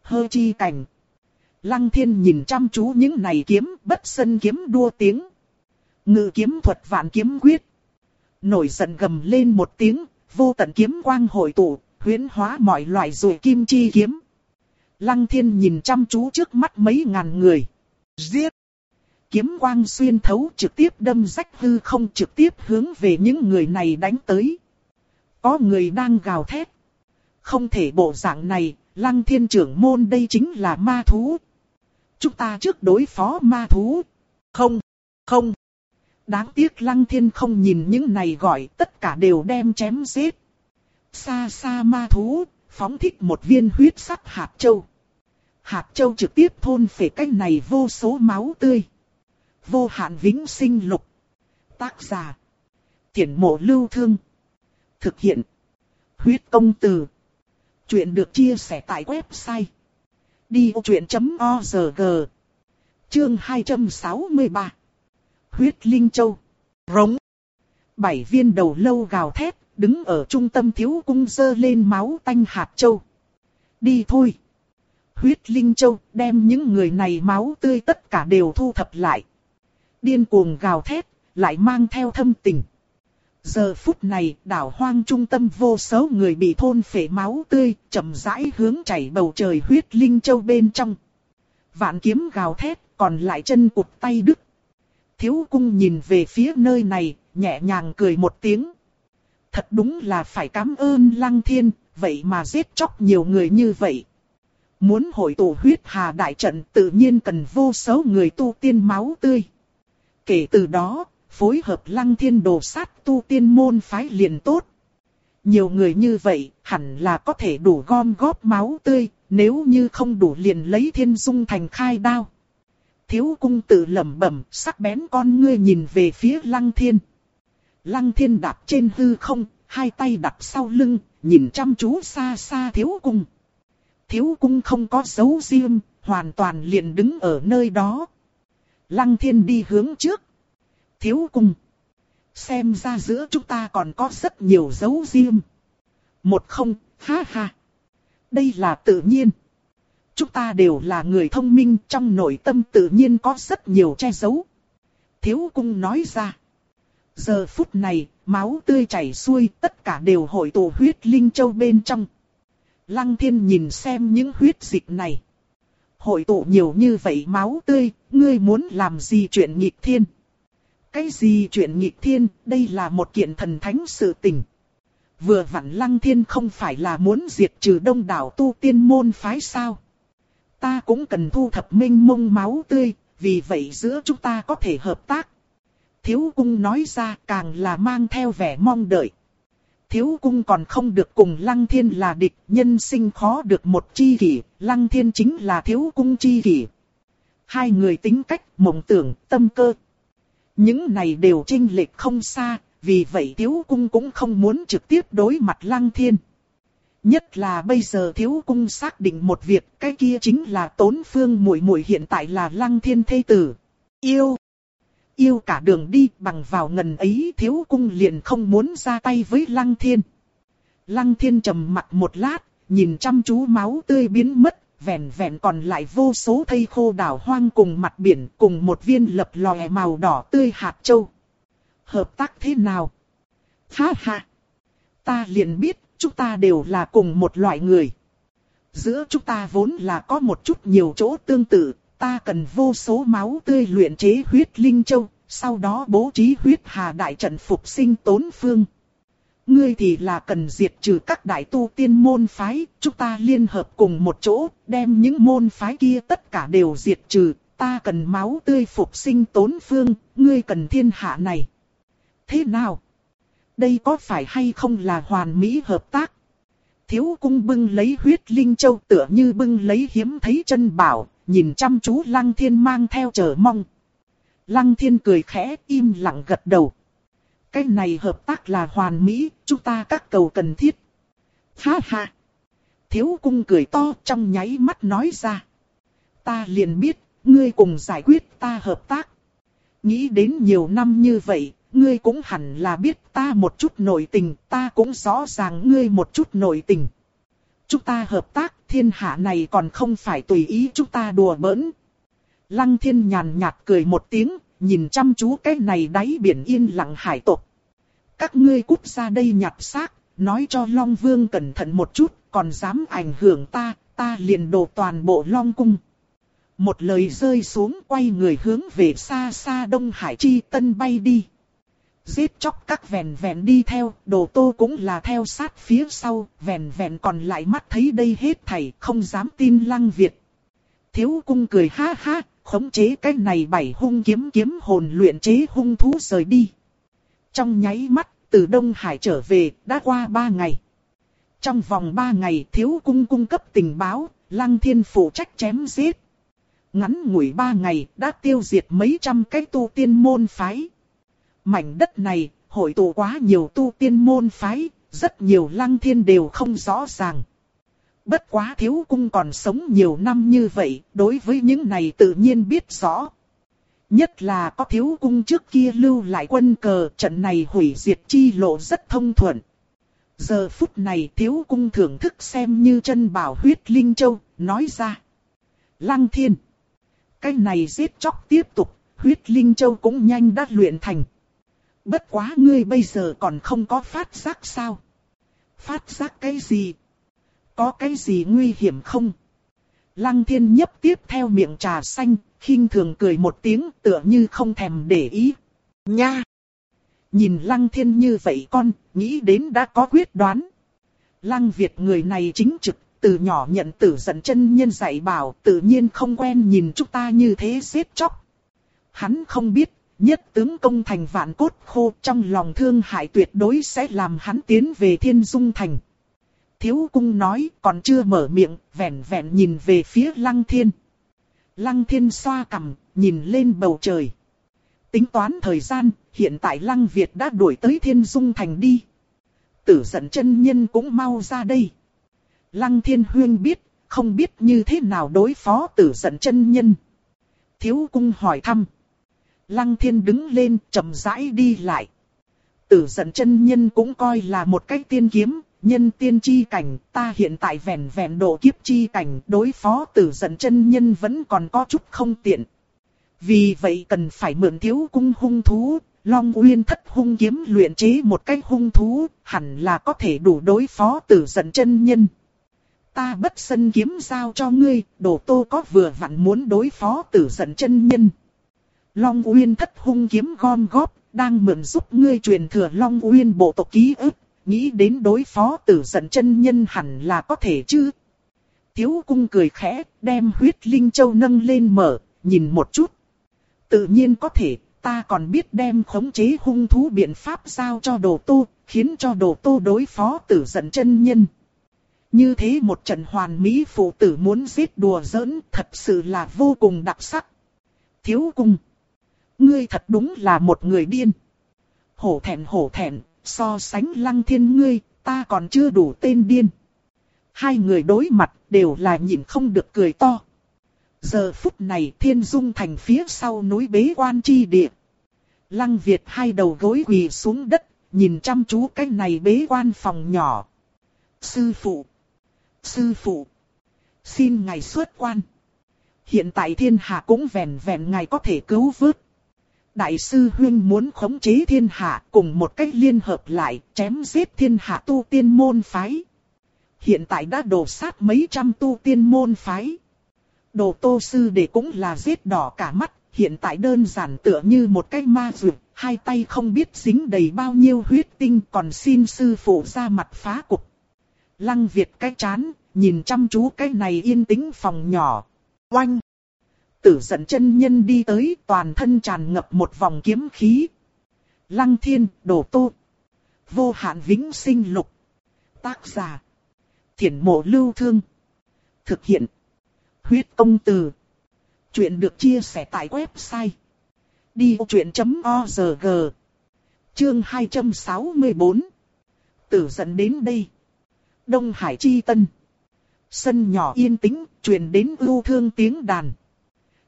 Hơ chi cảnh. Lăng thiên nhìn chăm chú những này kiếm, bất sân kiếm đua tiếng. Ngự kiếm thuật vạn kiếm quyết. Nổi giận gầm lên một tiếng, vô tận kiếm quang hội tụ, huyến hóa mọi loại rồi kim chi kiếm. Lăng thiên nhìn chăm chú trước mắt mấy ngàn người. Giết! kiếm quang xuyên thấu trực tiếp đâm rách hư không trực tiếp hướng về những người này đánh tới. Có người đang gào thét. Không thể bộ dạng này, lăng thiên trưởng môn đây chính là ma thú. Chúng ta trước đối phó ma thú. Không, không. Đáng tiếc lăng thiên không nhìn những này gọi tất cả đều đem chém giết. Xa xa ma thú, phóng thích một viên huyết sắc hạt châu. Hạt châu trực tiếp thôn phệ cách này vô số máu tươi. Vô hạn vĩnh sinh lục. Tác giả. Thiển mộ lưu thương. Thực hiện. Huyết công từ. Chuyện được chia sẻ tại website. Đi chuyện.org Chương 263 Huyết Linh Châu Rống Bảy viên đầu lâu gào thét, đứng ở trung tâm thiếu cung dơ lên máu tanh hạt châu. Đi thôi! Huyết Linh Châu đem những người này máu tươi tất cả đều thu thập lại. Điên cuồng gào thét, lại mang theo thâm tình. Giờ phút này, đảo hoang trung tâm vô số người bị thôn phệ máu tươi, chậm rãi hướng chảy bầu trời huyết linh châu bên trong. Vạn kiếm gào thét, còn lại chân cụt tay đứt. Thiếu cung nhìn về phía nơi này, nhẹ nhàng cười một tiếng. Thật đúng là phải cảm ơn lăng thiên, vậy mà giết chóc nhiều người như vậy. Muốn hội tụ huyết hà đại trận tự nhiên cần vô số người tu tiên máu tươi. Kể từ đó, phối hợp lăng thiên đồ sát tu tiên môn phái liền tốt. Nhiều người như vậy, hẳn là có thể đủ gom góp máu tươi, nếu như không đủ liền lấy thiên dung thành khai đao. Thiếu cung tự lẩm bẩm, sắc bén con ngươi nhìn về phía lăng thiên. Lăng thiên đạp trên hư không, hai tay đặt sau lưng, nhìn chăm chú xa xa thiếu cung. Thiếu cung không có dấu riêng, hoàn toàn liền đứng ở nơi đó. Lăng thiên đi hướng trước, thiếu cung. Xem ra giữa chúng ta còn có rất nhiều dấu riêng. Một không, ha ha. Đây là tự nhiên. Chúng ta đều là người thông minh trong nội tâm tự nhiên có rất nhiều che giấu. Thiếu cung nói ra. Giờ phút này, máu tươi chảy xuôi, tất cả đều hội tụ huyết linh châu bên trong. Lăng thiên nhìn xem những huyết dịch này. Hội tụ nhiều như vậy máu tươi, ngươi muốn làm gì chuyện nghịch thiên? Cái gì chuyện nghịch thiên, đây là một kiện thần thánh sự tình. Vừa vặn lăng thiên không phải là muốn diệt trừ đông đảo tu tiên môn phái sao. Ta cũng cần thu thập minh mông máu tươi, vì vậy giữa chúng ta có thể hợp tác. Thiếu cung nói ra càng là mang theo vẻ mong đợi. Thiếu cung còn không được cùng lăng thiên là địch, nhân sinh khó được một chi kỷ, lăng thiên chính là thiếu cung chi kỷ. Hai người tính cách, mộng tưởng, tâm cơ, những này đều trinh lệch không xa, vì vậy thiếu cung cũng không muốn trực tiếp đối mặt lăng thiên. Nhất là bây giờ thiếu cung xác định một việc, cái kia chính là tốn phương muội muội hiện tại là lăng thiên thê tử. Yêu. Yêu cả đường đi bằng vào ngần ấy thiếu cung liền không muốn ra tay với lăng thiên. Lăng thiên trầm mặt một lát, nhìn chăm chú máu tươi biến mất, vẹn vẹn còn lại vô số thây khô đảo hoang cùng mặt biển cùng một viên lập lòe màu đỏ tươi hạt châu. Hợp tác thế nào? Ha ha! Ta liền biết, chúng ta đều là cùng một loại người. Giữa chúng ta vốn là có một chút nhiều chỗ tương tự, ta cần vô số máu tươi luyện chế huyết linh châu, sau đó bố trí huyết hà đại trận phục sinh tốn phương. Ngươi thì là cần diệt trừ các đại tu tiên môn phái, chúng ta liên hợp cùng một chỗ, đem những môn phái kia tất cả đều diệt trừ, ta cần máu tươi phục sinh tốn phương, ngươi cần thiên hạ này. Thế nào? Đây có phải hay không là hoàn mỹ hợp tác? Thiếu cung bưng lấy huyết linh châu tựa như bưng lấy hiếm thấy chân bảo, nhìn chăm chú lăng thiên mang theo chờ mong. Lăng thiên cười khẽ im lặng gật đầu. Cái này hợp tác là hoàn mỹ, chúng ta các cầu cần thiết. Ha ha! Thiếu cung cười to trong nháy mắt nói ra. Ta liền biết, ngươi cùng giải quyết ta hợp tác. Nghĩ đến nhiều năm như vậy, ngươi cũng hẳn là biết ta một chút nội tình, ta cũng rõ ràng ngươi một chút nội tình. Chúng ta hợp tác, thiên hạ này còn không phải tùy ý chúng ta đùa bỡn. Lăng thiên nhàn nhạt cười một tiếng, nhìn chăm chú cái này đáy biển yên lặng hải tộc. Các ngươi cút ra đây nhặt xác, nói cho Long Vương cẩn thận một chút, còn dám ảnh hưởng ta, ta liền đổ toàn bộ Long Cung. Một lời rơi xuống quay người hướng về xa xa Đông Hải Chi Tân bay đi. Giết chóc các vẹn vẹn đi theo, đồ tô cũng là theo sát phía sau, vẹn vẹn còn lại mắt thấy đây hết thảy, không dám tin lăng Việt. Thiếu cung cười ha ha, khống chế cái này bảy hung kiếm kiếm hồn luyện chế hung thú rời đi. Trong nháy mắt, từ Đông Hải trở về, đã qua ba ngày. Trong vòng ba ngày thiếu cung cung cấp tình báo, lăng thiên phụ trách chém giết. Ngắn ngủi ba ngày đã tiêu diệt mấy trăm cái tu tiên môn phái. Mảnh đất này, hội tụ quá nhiều tu tiên môn phái, rất nhiều lăng thiên đều không rõ ràng. Bất quá thiếu cung còn sống nhiều năm như vậy, đối với những này tự nhiên biết rõ. Nhất là có thiếu cung trước kia lưu lại quân cờ, trận này hủy diệt chi lộ rất thông thuận. Giờ phút này thiếu cung thưởng thức xem như chân bảo huyết linh châu, nói ra. Lăng thiên. Cái này giết chóc tiếp tục, huyết linh châu cũng nhanh đã luyện thành. Bất quá ngươi bây giờ còn không có phát giác sao? Phát giác cái gì? Có cái gì nguy hiểm không? Lăng thiên nhấp tiếp theo miệng trà xanh, khinh thường cười một tiếng tựa như không thèm để ý. Nha! Nhìn lăng thiên như vậy con, nghĩ đến đã có quyết đoán. Lăng Việt người này chính trực, từ nhỏ nhận tử dẫn chân nhân dạy bảo, tự nhiên không quen nhìn chúng ta như thế xếp chóc. Hắn không biết, nhất tướng công thành vạn cốt khô trong lòng thương hại tuyệt đối sẽ làm hắn tiến về thiên dung thành. Thiếu cung nói còn chưa mở miệng, vẹn vẹn nhìn về phía lăng thiên. Lăng thiên xoa cằm, nhìn lên bầu trời. Tính toán thời gian, hiện tại lăng Việt đã đuổi tới thiên dung thành đi. Tử giận chân nhân cũng mau ra đây. Lăng thiên huyên biết, không biết như thế nào đối phó tử giận chân nhân. Thiếu cung hỏi thăm. Lăng thiên đứng lên chậm rãi đi lại. Tử giận chân nhân cũng coi là một cách tiên kiếm, nhân tiên chi cảnh, ta hiện tại vẹn vẹn độ kiếp chi cảnh, đối phó tử giận chân nhân vẫn còn có chút không tiện. Vì vậy cần phải mượn thiếu cung hung thú, Long Uyên thất hung kiếm luyện chế một cách hung thú, hẳn là có thể đủ đối phó tử giận chân nhân. Ta bất sân kiếm giao cho ngươi, đồ tô có vừa vặn muốn đối phó tử giận chân nhân. Long Uyên thất hung kiếm gom góp, đang mượn giúp ngươi truyền thừa Long Uyên bộ tộc ký ức, nghĩ đến đối phó tử giận chân nhân hẳn là có thể chứ. Thiếu cung cười khẽ, đem huyết linh châu nâng lên mở, nhìn một chút. Tự nhiên có thể, ta còn biết đem khống chế hung thú biện pháp giao cho đồ tu, khiến cho đồ tu đối phó tử giận chân nhân. Như thế một trận hoàn mỹ phụ tử muốn giết đùa giỡn thật sự là vô cùng đặc sắc. Thiếu cung. Ngươi thật đúng là một người điên. Hổ thẹn hổ thẹn, so sánh lăng thiên ngươi, ta còn chưa đủ tên điên. Hai người đối mặt đều là nhìn không được cười to. Giờ phút này thiên dung thành phía sau núi bế quan chi địa. Lăng Việt hai đầu gối quỳ xuống đất, nhìn chăm chú cái này bế quan phòng nhỏ. Sư phụ! Sư phụ! Xin ngài xuất quan. Hiện tại thiên hạ cũng vẹn vẹn ngài có thể cứu vớt. Đại sư Huyên muốn khống chế thiên hạ cùng một cách liên hợp lại chém giết thiên hạ tu tiên môn phái. Hiện tại đã đổ sát mấy trăm tu tiên môn phái. Đồ tô sư để cũng là giết đỏ cả mắt, hiện tại đơn giản tựa như một cái ma dược, hai tay không biết dính đầy bao nhiêu huyết tinh còn xin sư phụ ra mặt phá cục. Lăng Việt cái chán, nhìn chăm chú cái này yên tĩnh phòng nhỏ. Oanh! Tử giận chân nhân đi tới toàn thân tràn ngập một vòng kiếm khí. Lăng thiên, đổ tu Vô hạn vĩnh sinh lục. Tác giả. Thiển mộ lưu thương. Thực hiện. Huyết công từ. Chuyện được chia sẻ tại website. Đi chuyện.org Chương 264 Tử dẫn đến đây. Đông Hải Chi Tân. Sân nhỏ yên tĩnh, truyền đến ưu thương tiếng đàn.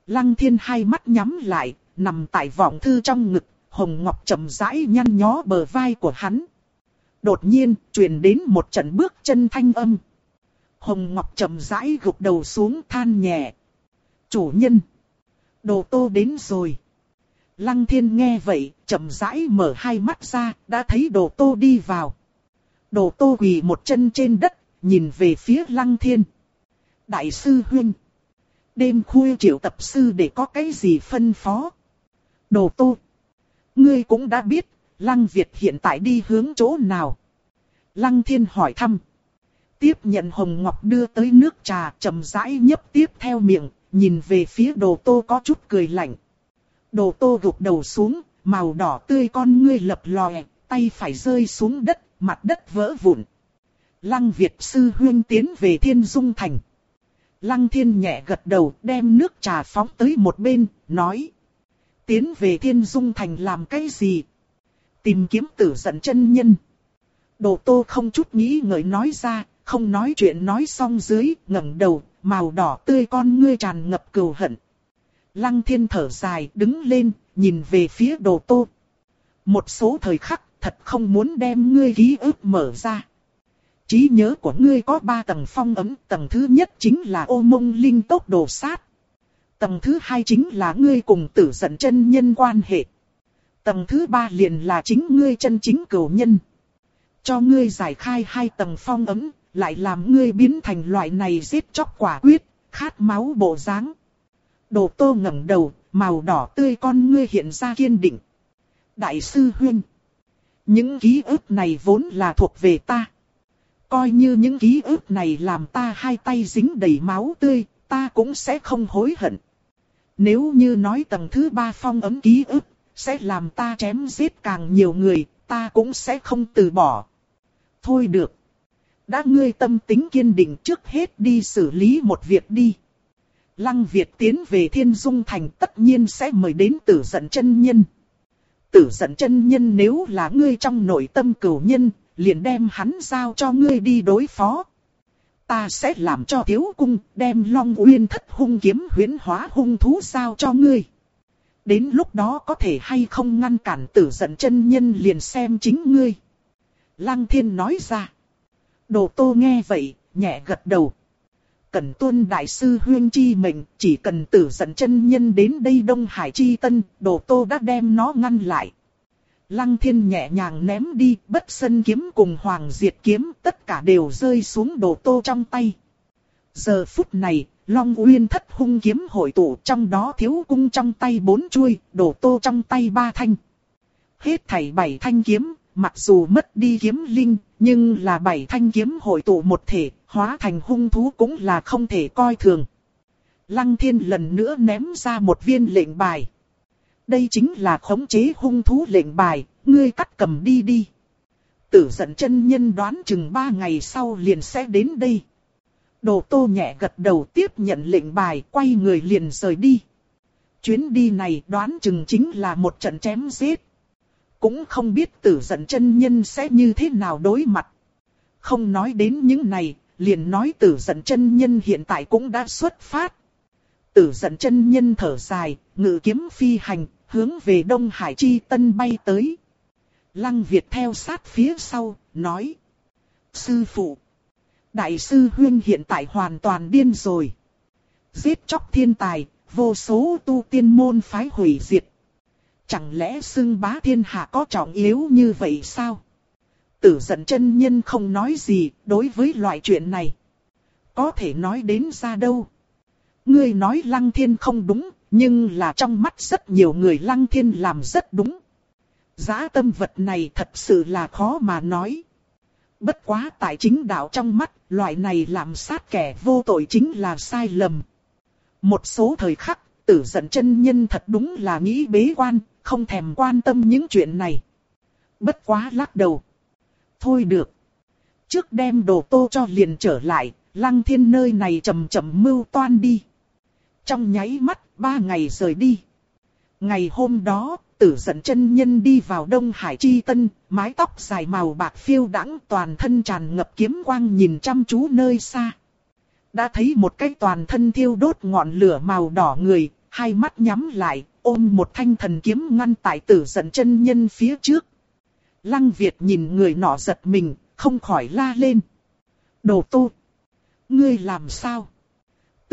Lăng thiên hai mắt nhắm lại, nằm tại vọng thư trong ngực, Hồng Ngọc chậm rãi nhăn nhó bờ vai của hắn. Đột nhiên, truyền đến một trận bước chân thanh âm. Hồng Ngọc chậm rãi gục đầu xuống than nhẹ. Chủ nhân. Đồ tô đến rồi. Lăng thiên nghe vậy, chậm rãi mở hai mắt ra, đã thấy đồ tô đi vào. Đồ tô quỳ một chân trên đất, nhìn về phía lăng thiên. Đại sư huynh. Đêm khuya triệu tập sư để có cái gì phân phó. Đồ tô. Ngươi cũng đã biết, Lăng Việt hiện tại đi hướng chỗ nào. Lăng Thiên hỏi thăm. Tiếp nhận Hồng Ngọc đưa tới nước trà chậm rãi nhấp tiếp theo miệng, nhìn về phía đồ tô có chút cười lạnh. Đồ tô gục đầu xuống, màu đỏ tươi con ngươi lập lòe, tay phải rơi xuống đất, mặt đất vỡ vụn. Lăng Việt sư huyên tiến về Thiên Dung Thành. Lăng Thiên nhẹ gật đầu đem nước trà phóng tới một bên, nói. Tiến về Thiên Dung Thành làm cái gì? Tìm kiếm tử giận chân nhân. Đồ tô không chút nghĩ ngợi nói ra, không nói chuyện nói xong dưới, ngẩng đầu, màu đỏ tươi con ngươi tràn ngập cừu hận. Lăng thiên thở dài, đứng lên, nhìn về phía đồ tô. Một số thời khắc, thật không muốn đem ngươi ký ức mở ra. Trí nhớ của ngươi có ba tầng phong ấm, tầng thứ nhất chính là ô mông linh tốc đồ sát. Tầng thứ hai chính là ngươi cùng tử giận chân nhân quan hệ. Tầng thứ ba liền là chính ngươi chân chính cửu nhân. Cho ngươi giải khai hai tầng phong ấm, lại làm ngươi biến thành loại này giết chóc quả quyết, khát máu bộ dáng. Đồ tô ngẩng đầu, màu đỏ tươi con ngươi hiện ra kiên định. Đại sư Huyên. Những ký ức này vốn là thuộc về ta. Coi như những ký ức này làm ta hai tay dính đầy máu tươi, ta cũng sẽ không hối hận. Nếu như nói tầng thứ ba phong ấm ký ức, sẽ làm ta chém giết càng nhiều người, ta cũng sẽ không từ bỏ. Thôi được. Đã ngươi tâm tính kiên định trước hết đi xử lý một việc đi. Lăng Việt tiến về Thiên Dung Thành tất nhiên sẽ mời đến tử giận chân nhân. Tử giận chân nhân nếu là ngươi trong nội tâm cửu nhân, liền đem hắn giao cho ngươi đi đối phó. Ta sẽ làm cho thiếu cung đem long uyên thất hung kiếm huyến hóa hung thú giao cho ngươi. Đến lúc đó có thể hay không ngăn cản tử giận chân nhân liền xem chính ngươi. Lăng thiên nói ra. Đồ tô nghe vậy, nhẹ gật đầu. Cần tuân đại sư huyên chi mệnh, chỉ cần tử giận chân nhân đến đây Đông Hải chi tân, đồ tô đã đem nó ngăn lại. Lăng thiên nhẹ nhàng ném đi, bất sân kiếm cùng hoàng diệt kiếm, tất cả đều rơi xuống đồ tô trong tay. Giờ phút này, Long Uyên thất hung kiếm hội tụ trong đó thiếu cung trong tay bốn chuôi, đồ tô trong tay ba thanh. Hết thảy bảy thanh kiếm, mặc dù mất đi kiếm linh, nhưng là bảy thanh kiếm hội tụ một thể, hóa thành hung thú cũng là không thể coi thường. Lăng thiên lần nữa ném ra một viên lệnh bài. Đây chính là khống chế hung thú lệnh bài, ngươi cắt cầm đi đi. Tử giận chân nhân đoán chừng ba ngày sau liền sẽ đến đây. Đồ tô nhẹ gật đầu tiếp nhận lệnh bài, quay người liền rời đi. Chuyến đi này đoán chừng chính là một trận chém giết. Cũng không biết tử giận chân nhân sẽ như thế nào đối mặt. Không nói đến những này, liền nói tử giận chân nhân hiện tại cũng đã xuất phát. Tử giận chân nhân thở dài, ngự kiếm phi hành, hướng về Đông Hải Chi Tân bay tới. Lăng Việt theo sát phía sau, nói. Sư phụ. Đại sư Huyên hiện tại hoàn toàn điên rồi. Giết chóc thiên tài, vô số tu tiên môn phái hủy diệt. Chẳng lẽ xưng bá thiên hạ có trọng yếu như vậy sao? Tử giận chân nhân không nói gì đối với loại chuyện này. Có thể nói đến ra đâu. Ngươi nói lăng thiên không đúng, nhưng là trong mắt rất nhiều người lăng thiên làm rất đúng. Giá tâm vật này thật sự là khó mà nói. Bất quá tại chính đạo trong mắt, loại này làm sát kẻ vô tội chính là sai lầm. Một số thời khắc, tử giận chân nhân thật đúng là nghĩ bế quan, không thèm quan tâm những chuyện này. Bất quá lắc đầu. Thôi được. Trước đem đồ tô cho liền trở lại, lăng thiên nơi này chậm chậm mưu toan đi. Trong nháy mắt, ba ngày rời đi. Ngày hôm đó, tử dẫn chân nhân đi vào Đông Hải Chi Tân, mái tóc dài màu bạc phiêu đãng toàn thân tràn ngập kiếm quang nhìn chăm chú nơi xa. Đã thấy một cái toàn thân thiêu đốt ngọn lửa màu đỏ người, hai mắt nhắm lại, ôm một thanh thần kiếm ngăn tại tử dẫn chân nhân phía trước. Lăng Việt nhìn người nọ giật mình, không khỏi la lên. Đồ tu, Ngươi làm sao?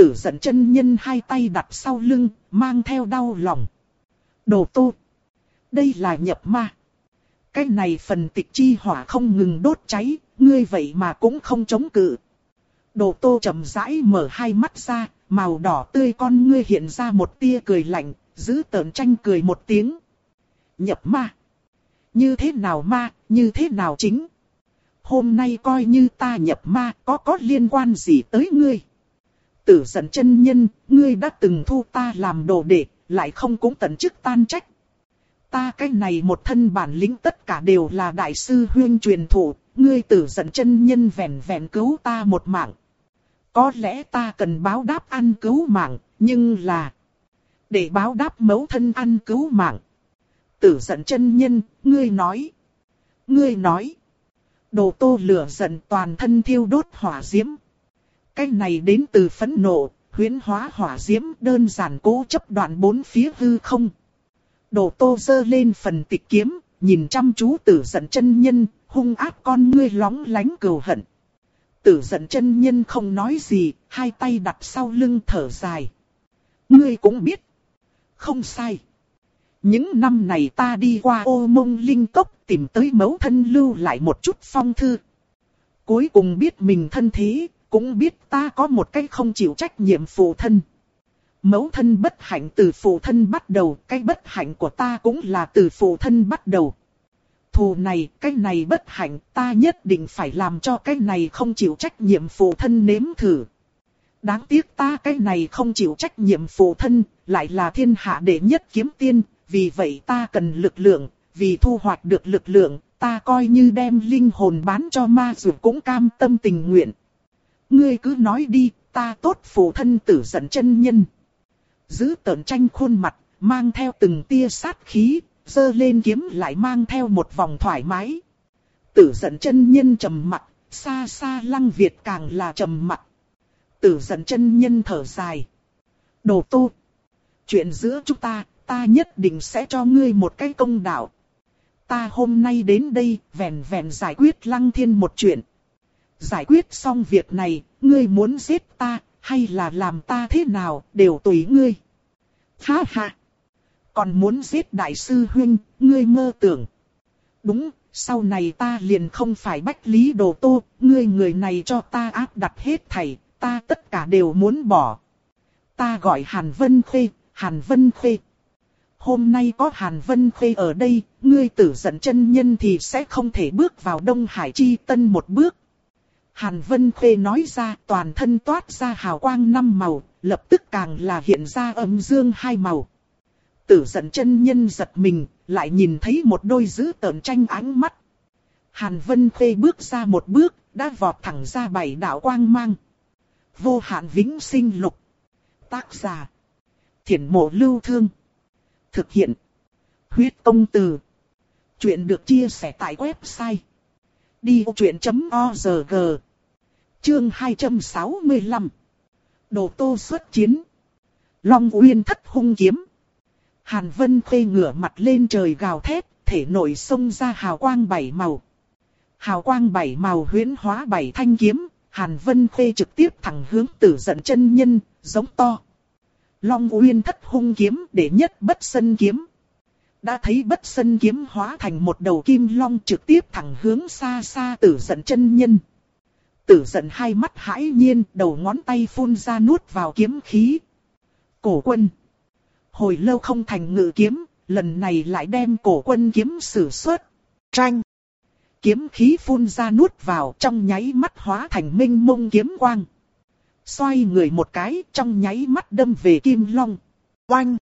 Tử giận chân nhân hai tay đặt sau lưng, mang theo đau lòng. Đồ tô! Đây là nhập ma. Cái này phần tịch chi hỏa không ngừng đốt cháy, ngươi vậy mà cũng không chống cự. Đồ tô chậm rãi mở hai mắt ra, màu đỏ tươi con ngươi hiện ra một tia cười lạnh, giữ tợn tranh cười một tiếng. Nhập ma. Như thế nào ma, như thế nào chính. Hôm nay coi như ta nhập ma, có có liên quan gì tới ngươi. Tử giận chân nhân, ngươi đã từng thu ta làm đồ đệ, lại không cũng tận chức tan trách. Ta cái này một thân bản lĩnh tất cả đều là đại sư huyên truyền thụ, ngươi tử giận chân nhân vẹn vẹn cứu ta một mạng. Có lẽ ta cần báo đáp ăn cứu mạng, nhưng là... Để báo đáp mẫu thân ăn cứu mạng. Tử giận chân nhân, ngươi nói. Ngươi nói. Đồ tô lửa giận toàn thân thiêu đốt hỏa diễm. Cái này đến từ phẫn nộ, huyến hóa hỏa diễm đơn giản cố chấp đoạn bốn phía hư không. Đồ tô dơ lên phần tịch kiếm, nhìn chăm chú tử giận chân nhân, hung ác con ngươi lóng lánh cừu hận. Tử giận chân nhân không nói gì, hai tay đặt sau lưng thở dài. Ngươi cũng biết. Không sai. Những năm này ta đi qua ô mông linh cốc tìm tới mẫu thân lưu lại một chút phong thư. Cuối cùng biết mình thân thế, cũng biết ta có một cái không chịu trách nhiệm phụ thân. Mẫu thân bất hạnh từ phụ thân bắt đầu, cái bất hạnh của ta cũng là từ phụ thân bắt đầu. Thù này, cái này bất hạnh, ta nhất định phải làm cho cái này không chịu trách nhiệm phụ thân nếm thử. Đáng tiếc ta cái này không chịu trách nhiệm phụ thân, lại là thiên hạ đệ nhất kiếm tiên, vì vậy ta cần lực lượng, vì thu hoạch được lực lượng, ta coi như đem linh hồn bán cho ma dù cũng cam tâm tình nguyện. Ngươi cứ nói đi, ta tốt phụ thân tử giận chân nhân. Giữ tợn tranh khuôn mặt, mang theo từng tia sát khí, dơ lên kiếm lại mang theo một vòng thoải mái. Tử giận chân nhân trầm mặt, xa xa lăng Việt càng là trầm mặt. Tử giận chân nhân thở dài. Đồ tu, Chuyện giữa chúng ta, ta nhất định sẽ cho ngươi một cái công đạo. Ta hôm nay đến đây, vẹn vẹn giải quyết lăng thiên một chuyện. Giải quyết xong việc này, ngươi muốn giết ta, hay là làm ta thế nào, đều tùy ngươi. Ha ha! Còn muốn giết đại sư huynh, ngươi mơ tưởng. Đúng, sau này ta liền không phải bách lý đồ tô, ngươi người này cho ta áp đặt hết thảy, ta tất cả đều muốn bỏ. Ta gọi Hàn Vân Khê, Hàn Vân Khê. Hôm nay có Hàn Vân Khê ở đây, ngươi tử giận chân nhân thì sẽ không thể bước vào Đông Hải Chi Tân một bước. Hàn Vân Khê nói ra toàn thân toát ra hào quang năm màu, lập tức càng là hiện ra âm dương hai màu. Tử giận chân nhân giật mình, lại nhìn thấy một đôi dữ tợn tranh ánh mắt. Hàn Vân Khê bước ra một bước, đã vọt thẳng ra bảy đạo quang mang. Vô hạn vĩnh sinh lục. Tác giả. Thiển mộ lưu thương. Thực hiện. Huyết công từ. Chuyện được chia sẻ tại website. Đi truyện.org Chương 265 Đồ tô xuất chiến Long Uyên thất hung kiếm Hàn Vân khê ngửa mặt lên trời gào thét, thể nội sông ra hào quang bảy màu. Hào quang bảy màu huyễn hóa bảy thanh kiếm, Hàn Vân khê trực tiếp thẳng hướng tử giận chân nhân, giống to. Long Uyên thất hung kiếm để nhất bất sân kiếm. Đã thấy bất sân kiếm hóa thành một đầu kim long trực tiếp thẳng hướng xa xa tử giận chân nhân. Tử giận hai mắt hãi nhiên, đầu ngón tay phun ra nuốt vào kiếm khí. Cổ quân. Hồi lâu không thành ngự kiếm, lần này lại đem cổ quân kiếm sử xuất. Tranh. Kiếm khí phun ra nuốt vào trong nháy mắt hóa thành minh mông kiếm quang. Xoay người một cái trong nháy mắt đâm về kim long. Oanh.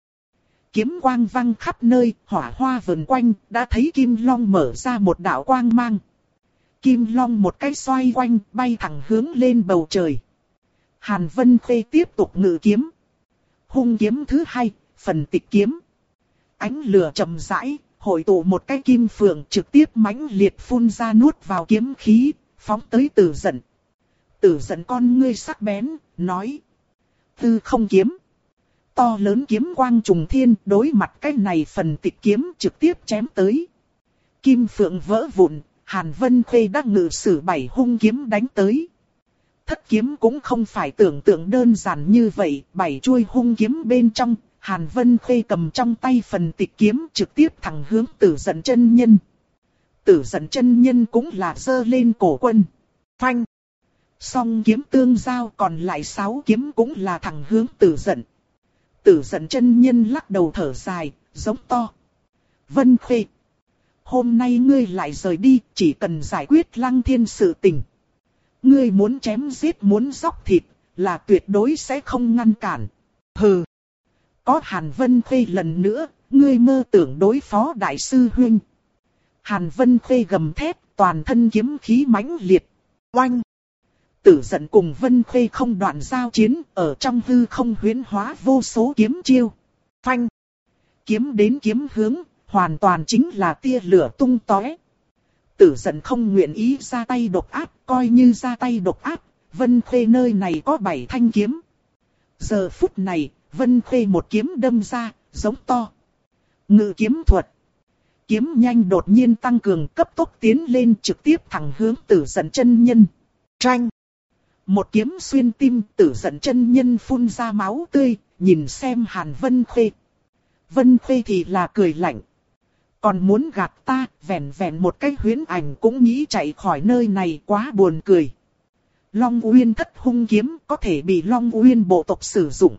Kiếm quang văng khắp nơi, hỏa hoa vần quanh, đã thấy kim long mở ra một đạo quang mang. Kim long một cái xoay quanh, bay thẳng hướng lên bầu trời. Hàn Vân Khê tiếp tục ngự kiếm. Hung kiếm thứ hai, phần tịch kiếm. Ánh lửa chậm rãi, hội tụ một cái kim phượng trực tiếp mãnh liệt phun ra nuốt vào kiếm khí, phóng tới tử giận. Tử giận con ngươi sắc bén, nói. Tư không kiếm. To lớn kiếm quang trùng thiên đối mặt cái này phần tịch kiếm trực tiếp chém tới. Kim phượng vỡ vụn, Hàn Vân Khuê đã ngự sử bảy hung kiếm đánh tới. Thất kiếm cũng không phải tưởng tượng đơn giản như vậy, bảy chuôi hung kiếm bên trong, Hàn Vân Khuê cầm trong tay phần tịch kiếm trực tiếp thẳng hướng tử giận chân nhân. Tử giận chân nhân cũng là dơ lên cổ quân. Phanh. Song kiếm tương giao còn lại sáu kiếm cũng là thẳng hướng tử giận. Tử giận chân nhân lắc đầu thở dài, giống to. Vân Khê. Hôm nay ngươi lại rời đi, chỉ cần giải quyết lăng thiên sự tình. Ngươi muốn chém giết muốn dóc thịt, là tuyệt đối sẽ không ngăn cản. Hừ. Có Hàn Vân Khê lần nữa, ngươi mơ tưởng đối phó đại sư huynh. Hàn Vân Khê gầm thét, toàn thân kiếm khí mãnh liệt. Oanh! Tử giận cùng Vân Khê không đoạn giao chiến, ở trong hư không huyến hóa vô số kiếm chiêu. Phanh! Kiếm đến kiếm hướng, hoàn toàn chính là tia lửa tung tóe. Tử giận không nguyện ý ra tay độc áp, coi như ra tay độc áp, Vân Khê nơi này có bảy thanh kiếm. Giờ phút này, Vân Khê một kiếm đâm ra, giống to. Ngự kiếm thuật. Kiếm nhanh đột nhiên tăng cường cấp tốc tiến lên trực tiếp thẳng hướng tử giận chân nhân. Tranh. Một kiếm xuyên tim tử giận chân nhân phun ra máu tươi, nhìn xem Hàn Vân Khê. Vân Khê thì là cười lạnh. Còn muốn gạt ta, vẹn vẹn một cái huyến ảnh cũng nghĩ chạy khỏi nơi này quá buồn cười. Long Uyên thất hung kiếm có thể bị Long Uyên bộ tộc sử dụng.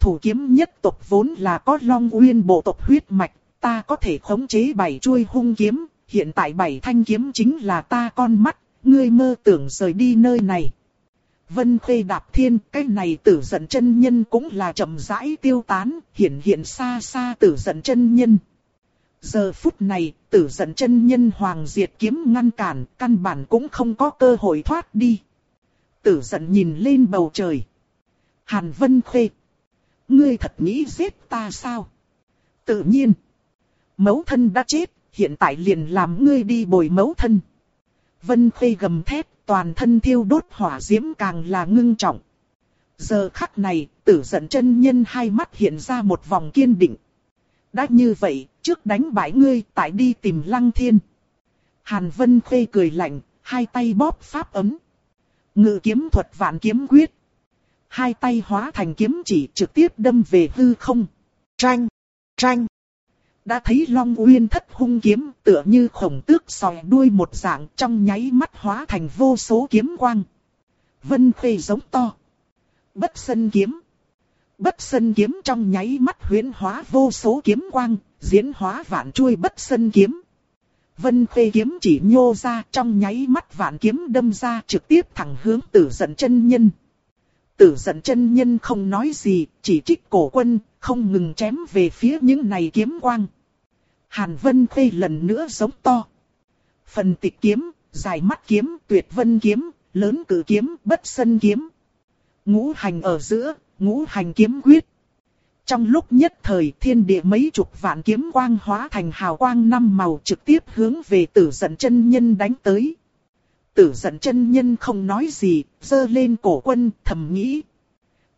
Thủ kiếm nhất tộc vốn là có Long Uyên bộ tộc huyết mạch, ta có thể khống chế bảy chuôi hung kiếm, hiện tại bảy thanh kiếm chính là ta con mắt, ngươi mơ tưởng rời đi nơi này. Vân Khê đạp thiên, cái này tử giận chân nhân cũng là chậm rãi tiêu tán, hiện hiện xa xa tử giận chân nhân. Giờ phút này, tử giận chân nhân hoàng diệt kiếm ngăn cản, căn bản cũng không có cơ hội thoát đi. Tử giận nhìn lên bầu trời. Hàn Vân Khê. Ngươi thật nghĩ giết ta sao? Tự nhiên. Mẫu thân đã chết, hiện tại liền làm ngươi đi bồi mẫu thân. Vân Khê gầm thét, toàn thân thiêu đốt hỏa diễm càng là ngưng trọng. Giờ khắc này, tử giận chân nhân hai mắt hiện ra một vòng kiên định. Đã như vậy, trước đánh bại ngươi, tại đi tìm lăng thiên. Hàn Vân Khê cười lạnh, hai tay bóp pháp ấm. Ngự kiếm thuật vạn kiếm quyết. Hai tay hóa thành kiếm chỉ trực tiếp đâm về hư không. Tranh, tranh. Đã thấy Long Uyên thất hung kiếm tựa như khổng tước sòi đuôi một dạng trong nháy mắt hóa thành vô số kiếm quang. Vân Khê giống to. Bất sân kiếm. Bất sân kiếm trong nháy mắt huyễn hóa vô số kiếm quang, diễn hóa vạn chuôi bất sân kiếm. Vân Khê kiếm chỉ nhô ra trong nháy mắt vạn kiếm đâm ra trực tiếp thẳng hướng tử giận chân nhân. Tử giận chân nhân không nói gì, chỉ trích cổ quân, không ngừng chém về phía những này kiếm quang. Hàn Vân Khê lần nữa giống to. Phần tịch kiếm, dài mắt kiếm, tuyệt vân kiếm, lớn cử kiếm, bất sân kiếm. Ngũ hành ở giữa, ngũ hành kiếm quyết. Trong lúc nhất thời thiên địa mấy chục vạn kiếm quang hóa thành hào quang năm màu trực tiếp hướng về tử giận chân nhân đánh tới. Tử giận chân nhân không nói gì, dơ lên cổ quân thầm nghĩ.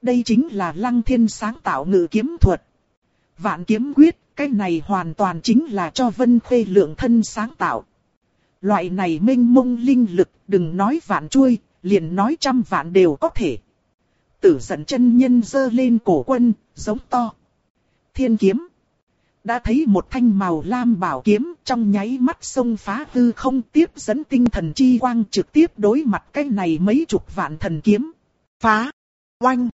Đây chính là lăng thiên sáng tạo ngự kiếm thuật. Vạn kiếm quyết, cái này hoàn toàn chính là cho vân khê lượng thân sáng tạo. Loại này minh mông linh lực, đừng nói vạn chuôi, liền nói trăm vạn đều có thể tử dẫn chân nhân dơ lên cổ quân, giống to. Thiên kiếm. Đã thấy một thanh màu lam bảo kiếm trong nháy mắt sông phá hư không tiếp dẫn tinh thần chi quang trực tiếp đối mặt cái này mấy chục vạn thần kiếm. Phá. Oanh.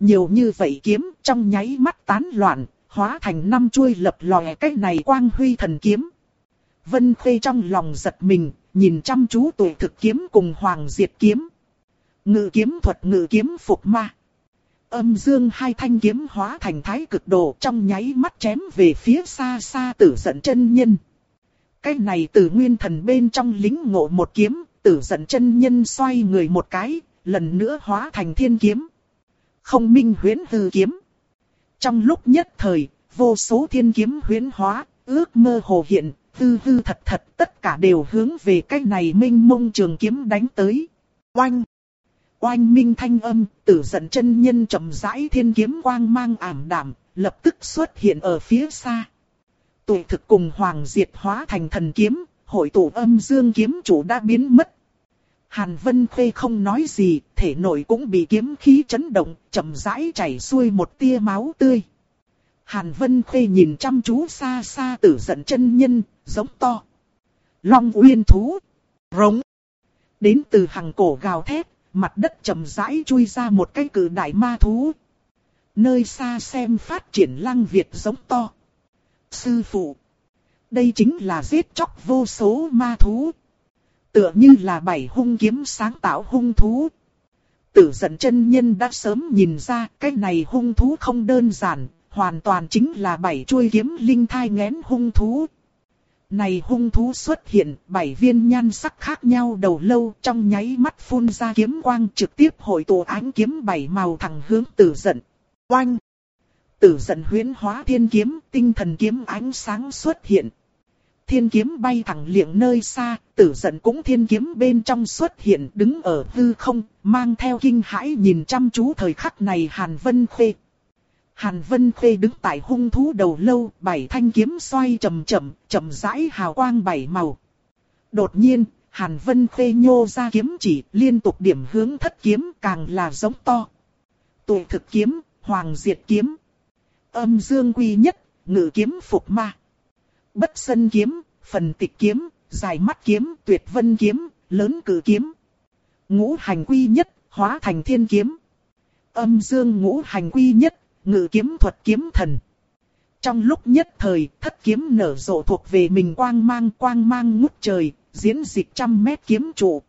Nhiều như vậy kiếm trong nháy mắt tán loạn, hóa thành năm chuôi lập lòe cái này quang huy thần kiếm. Vân Khê trong lòng giật mình, nhìn chăm chú tuổi thực kiếm cùng Hoàng Diệt kiếm. Ngự kiếm thuật ngự kiếm phục ma. Âm dương hai thanh kiếm hóa thành thái cực độ trong nháy mắt chém về phía xa xa tử giận chân nhân. Cái này từ nguyên thần bên trong lính ngộ một kiếm, tử giận chân nhân xoay người một cái, lần nữa hóa thành thiên kiếm. Không minh huyến hư kiếm. Trong lúc nhất thời, vô số thiên kiếm huyến hóa, ước mơ hồ hiện, hư hư thật thật tất cả đều hướng về cái này minh mông trường kiếm đánh tới. Oanh! oanh minh thanh âm, tử giận chân nhân chậm rãi thiên kiếm quang mang ảm đạm, lập tức xuất hiện ở phía xa. Tụ thực cùng hoàng diệt hóa thành thần kiếm, hội tụ âm dương kiếm chủ đã biến mất. Hàn Vân Khê không nói gì, thể nội cũng bị kiếm khí chấn động, chậm rãi chảy xuôi một tia máu tươi. Hàn Vân Khê nhìn chăm chú xa xa tử giận chân nhân, giống to. Long uyên thú, rống. Đến từ hàng cổ gào thét, mặt đất chậm rãi chui ra một cái cử đại ma thú. Nơi xa xem phát triển lăng Việt giống to. Sư phụ. Đây chính là giết chóc vô số ma thú. Tựa như là bảy hung kiếm sáng tạo hung thú. Tử giận chân nhân đã sớm nhìn ra cái này hung thú không đơn giản, hoàn toàn chính là bảy chuôi kiếm linh thai ngén hung thú. Này hung thú xuất hiện, bảy viên nhan sắc khác nhau đầu lâu trong nháy mắt phun ra kiếm quang trực tiếp hội tụ ánh kiếm bảy màu thẳng hướng tử giận. Oanh! Tử giận huyến hóa thiên kiếm, tinh thần kiếm ánh sáng xuất hiện. Thiên kiếm bay thẳng liệng nơi xa, tử giận cũng thiên kiếm bên trong xuất hiện đứng ở hư không, mang theo kinh hãi nhìn chăm chú thời khắc này Hàn Vân Khê. Hàn Vân Khê đứng tại hung thú đầu lâu, bảy thanh kiếm xoay chậm chậm, chậm rãi hào quang bảy màu. Đột nhiên, Hàn Vân Khê nhô ra kiếm chỉ, liên tục điểm hướng thất kiếm càng là giống to. Tụ thực kiếm, hoàng diệt kiếm. Âm dương quy nhất, ngự kiếm phục ma. Bất sân kiếm, phần tịch kiếm, dài mắt kiếm, tuyệt vân kiếm, lớn cử kiếm. Ngũ hành quy nhất, hóa thành thiên kiếm. Âm dương ngũ hành quy nhất, ngự kiếm thuật kiếm thần. Trong lúc nhất thời, thất kiếm nở rộ thuộc về mình quang mang quang mang ngút trời, diễn dịch trăm mét kiếm trụ.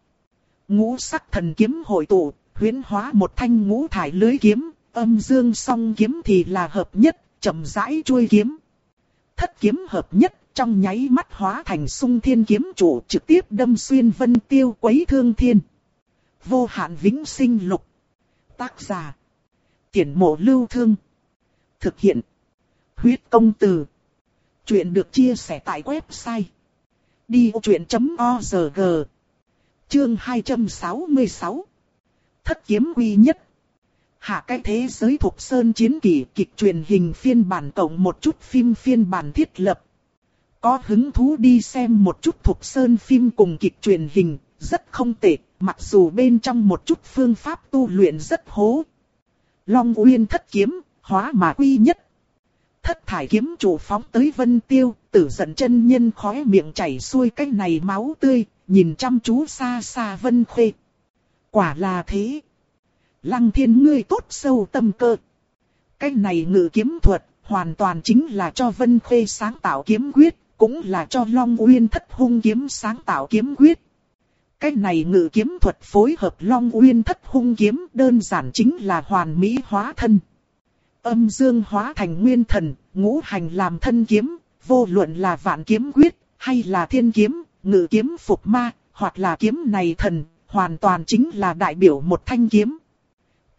Ngũ sắc thần kiếm hội tụ, huyến hóa một thanh ngũ thải lưới kiếm, âm dương song kiếm thì là hợp nhất, chậm rãi chuôi kiếm. Thất kiếm hợp nhất, trong nháy mắt hóa thành sung thiên kiếm chủ trực tiếp đâm xuyên vân tiêu quấy thương thiên. Vô hạn vĩnh sinh lục. Tác giả. Tiễn mộ lưu thương. Thực hiện. Huyết công từ. Chuyện được chia sẻ tại website. Đi vô chuyện.org Chương 266 Thất kiếm quy nhất Hạ cái thế giới thuộc sơn chiến kỳ kịch truyền hình phiên bản tổng một chút phim phiên bản thiết lập. Có hứng thú đi xem một chút thuộc sơn phim cùng kịch truyền hình, rất không tệ, mặc dù bên trong một chút phương pháp tu luyện rất hố. Long Uyên thất kiếm, hóa mà quy nhất. Thất thải kiếm chủ phóng tới vân tiêu, tử giận chân nhân khóe miệng chảy xuôi cái này máu tươi, nhìn chăm chú xa xa vân khuê. Quả là thế. Lăng thiên ngươi tốt sâu tâm cơ. Cái này ngự kiếm thuật, hoàn toàn chính là cho vân khê sáng tạo kiếm quyết, cũng là cho Long Uyên thất hung kiếm sáng tạo kiếm quyết. Cái này ngự kiếm thuật phối hợp Long Uyên thất hung kiếm đơn giản chính là hoàn mỹ hóa thân. Âm dương hóa thành nguyên thần, ngũ hành làm thân kiếm, vô luận là vạn kiếm quyết, hay là thiên kiếm, ngự kiếm phục ma, hoặc là kiếm này thần, hoàn toàn chính là đại biểu một thanh kiếm.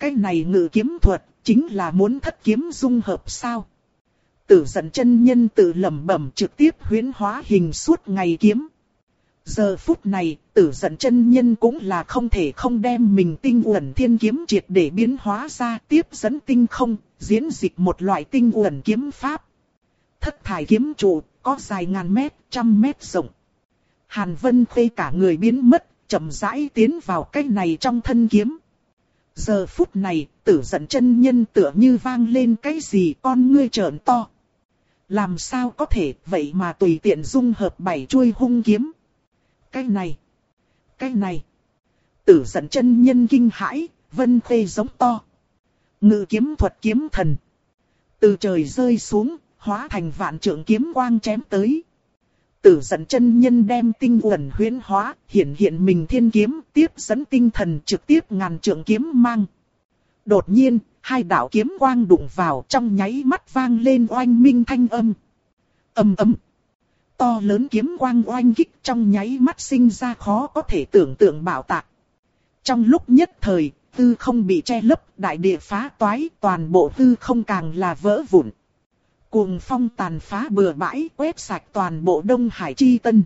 Cái này ngự kiếm thuật, chính là muốn thất kiếm dung hợp sao? Tử giận chân nhân tự lẩm bẩm trực tiếp huyến hóa hình suốt ngày kiếm. Giờ phút này, tử giận chân nhân cũng là không thể không đem mình tinh uẩn thiên kiếm triệt để biến hóa ra tiếp dẫn tinh không, diễn dịch một loại tinh uẩn kiếm pháp. Thất thải kiếm trụ, có dài ngàn mét, trăm mét rộng. Hàn Vân Khê cả người biến mất, chậm rãi tiến vào cái này trong thân kiếm. Giờ phút này, tử giận chân nhân tựa như vang lên cái gì con ngươi trợn to. Làm sao có thể vậy mà tùy tiện dung hợp bảy chuôi hung kiếm. Cái này, cái này. Tử giận chân nhân kinh hãi, vân khê giống to. Ngự kiếm thuật kiếm thần. Từ trời rơi xuống, hóa thành vạn trượng kiếm quang chém tới. Tử dẫn chân nhân đem tinh uẩn huyễn hóa, hiện hiện mình thiên kiếm, tiếp dẫn tinh thần trực tiếp ngàn trượng kiếm mang. Đột nhiên, hai đạo kiếm quang đụng vào trong nháy mắt vang lên oanh minh thanh âm. Âm âm To lớn kiếm quang oanh kích trong nháy mắt sinh ra khó có thể tưởng tượng bảo tạc. Trong lúc nhất thời, tư không bị che lấp, đại địa phá toái, toàn bộ tư không càng là vỡ vụn. Cuồng phong tàn phá bừa bãi, quét sạch toàn bộ Đông Hải Chi Tân.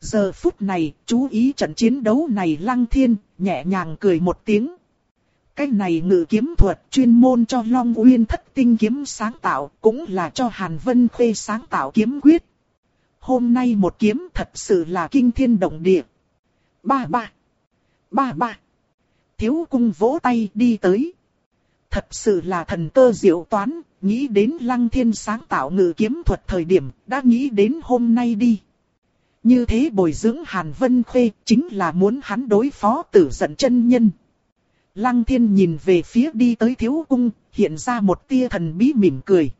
Giờ phút này, chú ý trận chiến đấu này lăng thiên, nhẹ nhàng cười một tiếng. Cái này ngự kiếm thuật chuyên môn cho Long Uyên thất tinh kiếm sáng tạo, cũng là cho Hàn Vân Khuê sáng tạo kiếm quyết. Hôm nay một kiếm thật sự là kinh thiên động địa. Ba ba. Ba ba. Thiếu cung vỗ tay đi tới. Thật sự là thần cơ diệu toán, nghĩ đến lăng thiên sáng tạo ngự kiếm thuật thời điểm, đã nghĩ đến hôm nay đi. Như thế bồi dưỡng Hàn Vân Khê chính là muốn hắn đối phó tử giận chân nhân. Lăng thiên nhìn về phía đi tới thiếu cung, hiện ra một tia thần bí mỉm cười.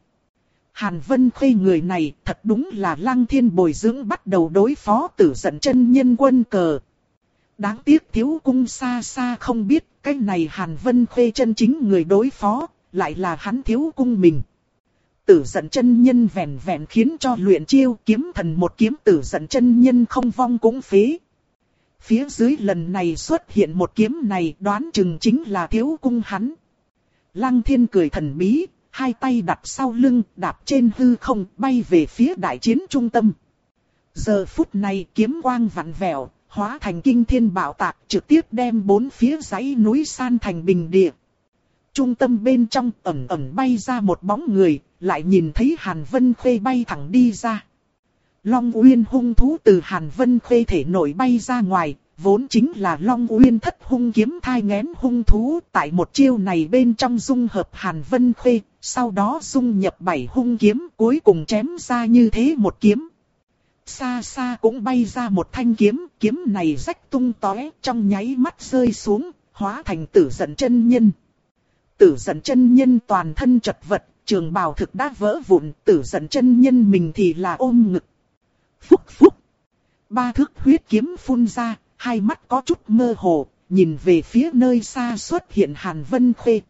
Hàn Vân Khê người này thật đúng là lăng thiên bồi dưỡng bắt đầu đối phó tử giận chân nhân quân cờ. Đáng tiếc thiếu cung xa xa không biết cái này Hàn Vân Khê chân chính người đối phó, lại là hắn thiếu cung mình. Tử giận chân nhân vẹn vẹn khiến cho luyện chiêu kiếm thần một kiếm tử giận chân nhân không vong cũng phế. Phía dưới lần này xuất hiện một kiếm này đoán chừng chính là thiếu cung hắn. Lăng thiên cười thần bí, hai tay đặt sau lưng, đạp trên hư không, bay về phía đại chiến trung tâm. Giờ phút này kiếm quang vặn vẹo, hóa thành kinh thiên bảo tạc trực tiếp đem bốn phía dãy núi san thành bình địa. Trung tâm bên trong ẩn ẩn bay ra một bóng người, lại nhìn thấy Hàn Vân Khê bay thẳng đi ra. Long Uyên hung thú từ Hàn Vân Khê thể nổi bay ra ngoài, vốn chính là Long Uyên thất hung kiếm thai ngén hung thú. Tại một chiêu này bên trong dung hợp Hàn Vân Khê, sau đó dung nhập bảy hung kiếm cuối cùng chém ra như thế một kiếm. Xa xa cũng bay ra một thanh kiếm, kiếm này rách tung tóe trong nháy mắt rơi xuống, hóa thành tử giận chân nhân. Tử giận chân nhân toàn thân chật vật, trường bào thực đã vỡ vụn, tử giận chân nhân mình thì là ôm ngực. Phúc phúc. Ba thước huyết kiếm phun ra, hai mắt có chút mơ hồ, nhìn về phía nơi xa xuất hiện Hàn Vân Khê.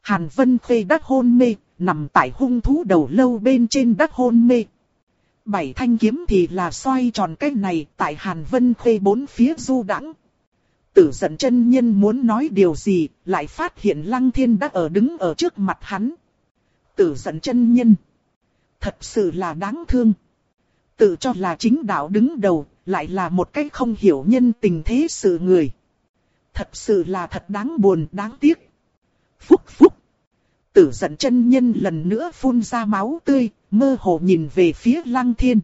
Hàn Vân Khê đắc hôn mê, nằm tại hung thú đầu lâu bên trên đắc hôn mê. Bảy thanh kiếm thì là xoay tròn cái này tại Hàn Vân Khê bốn phía du đãng. Tử giận chân nhân muốn nói điều gì, lại phát hiện Lăng Thiên đã ở đứng ở trước mặt hắn. Tử giận chân nhân. Thật sự là đáng thương. Tự cho là chính đạo đứng đầu, lại là một cái không hiểu nhân tình thế sự người. Thật sự là thật đáng buồn, đáng tiếc. Phúc phúc. Tử giận chân nhân lần nữa phun ra máu tươi, mơ hồ nhìn về phía lăng thiên.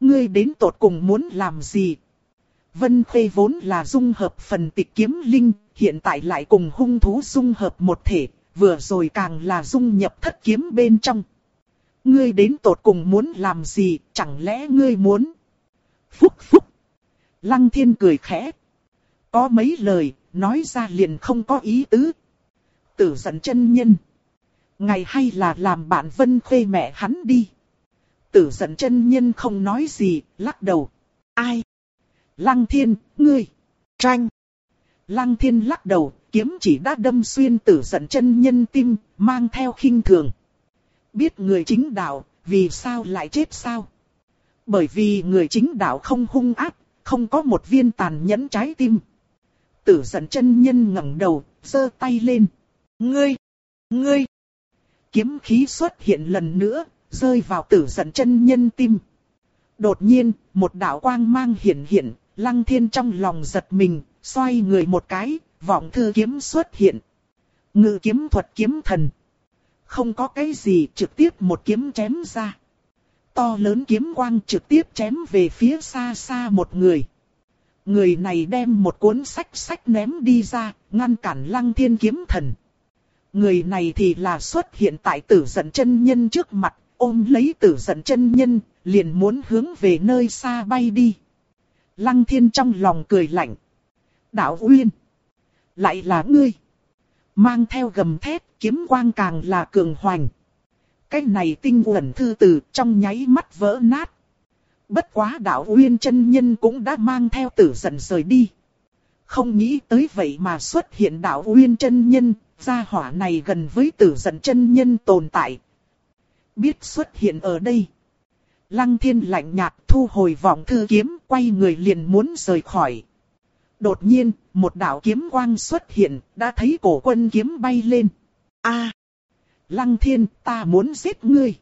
Ngươi đến tột cùng muốn làm gì? Vân Khê vốn là dung hợp phần tịch kiếm linh, hiện tại lại cùng hung thú dung hợp một thể, vừa rồi càng là dung nhập thất kiếm bên trong. Ngươi đến tột cùng muốn làm gì, chẳng lẽ ngươi muốn? Phúc phúc. Lăng thiên cười khẽ. Có mấy lời, nói ra liền không có ý tứ. Tử giận chân nhân. Ngày hay là làm bạn Vân Khê mẹ hắn đi. Tử giận chân nhân không nói gì, lắc đầu. Ai? Lăng thiên, ngươi. Tranh. Lăng thiên lắc đầu, kiếm chỉ đã đâm xuyên tử giận chân nhân tim, mang theo khinh thường. Biết người chính đạo, vì sao lại chết sao? Bởi vì người chính đạo không hung ác, không có một viên tàn nhẫn trái tim. Tử giận chân nhân ngẩng đầu, giơ tay lên. Ngươi! Ngươi! Kiếm khí xuất hiện lần nữa, rơi vào tử giận chân nhân tim. Đột nhiên, một đạo quang mang hiện hiện, lăng thiên trong lòng giật mình, xoay người một cái, vọng thư kiếm xuất hiện. Ngự kiếm thuật kiếm thần. Không có cái gì trực tiếp một kiếm chém ra. To lớn kiếm quang trực tiếp chém về phía xa xa một người. Người này đem một cuốn sách sách ném đi ra, ngăn cản lăng thiên kiếm thần. Người này thì là xuất hiện tại tử giận chân nhân trước mặt, ôm lấy tử giận chân nhân, liền muốn hướng về nơi xa bay đi. Lăng thiên trong lòng cười lạnh. Đạo Uyên. Lại là ngươi. Mang theo gầm thét, kiếm quang càng là cường hoành. Cái này tinh uẩn thư tử trong nháy mắt vỡ nát. Bất quá đạo Uyên chân nhân cũng đã mang theo tử giận rời đi. Không nghĩ tới vậy mà xuất hiện đạo Uyên chân nhân, gia hỏa này gần với tử giận chân nhân tồn tại. Biết xuất hiện ở đây. Lăng thiên lạnh nhạt thu hồi vọng thư kiếm, quay người liền muốn rời khỏi. Đột nhiên, một đạo kiếm quang xuất hiện, đã thấy cổ quân kiếm bay lên. A, Lăng thiên, ta muốn giết ngươi.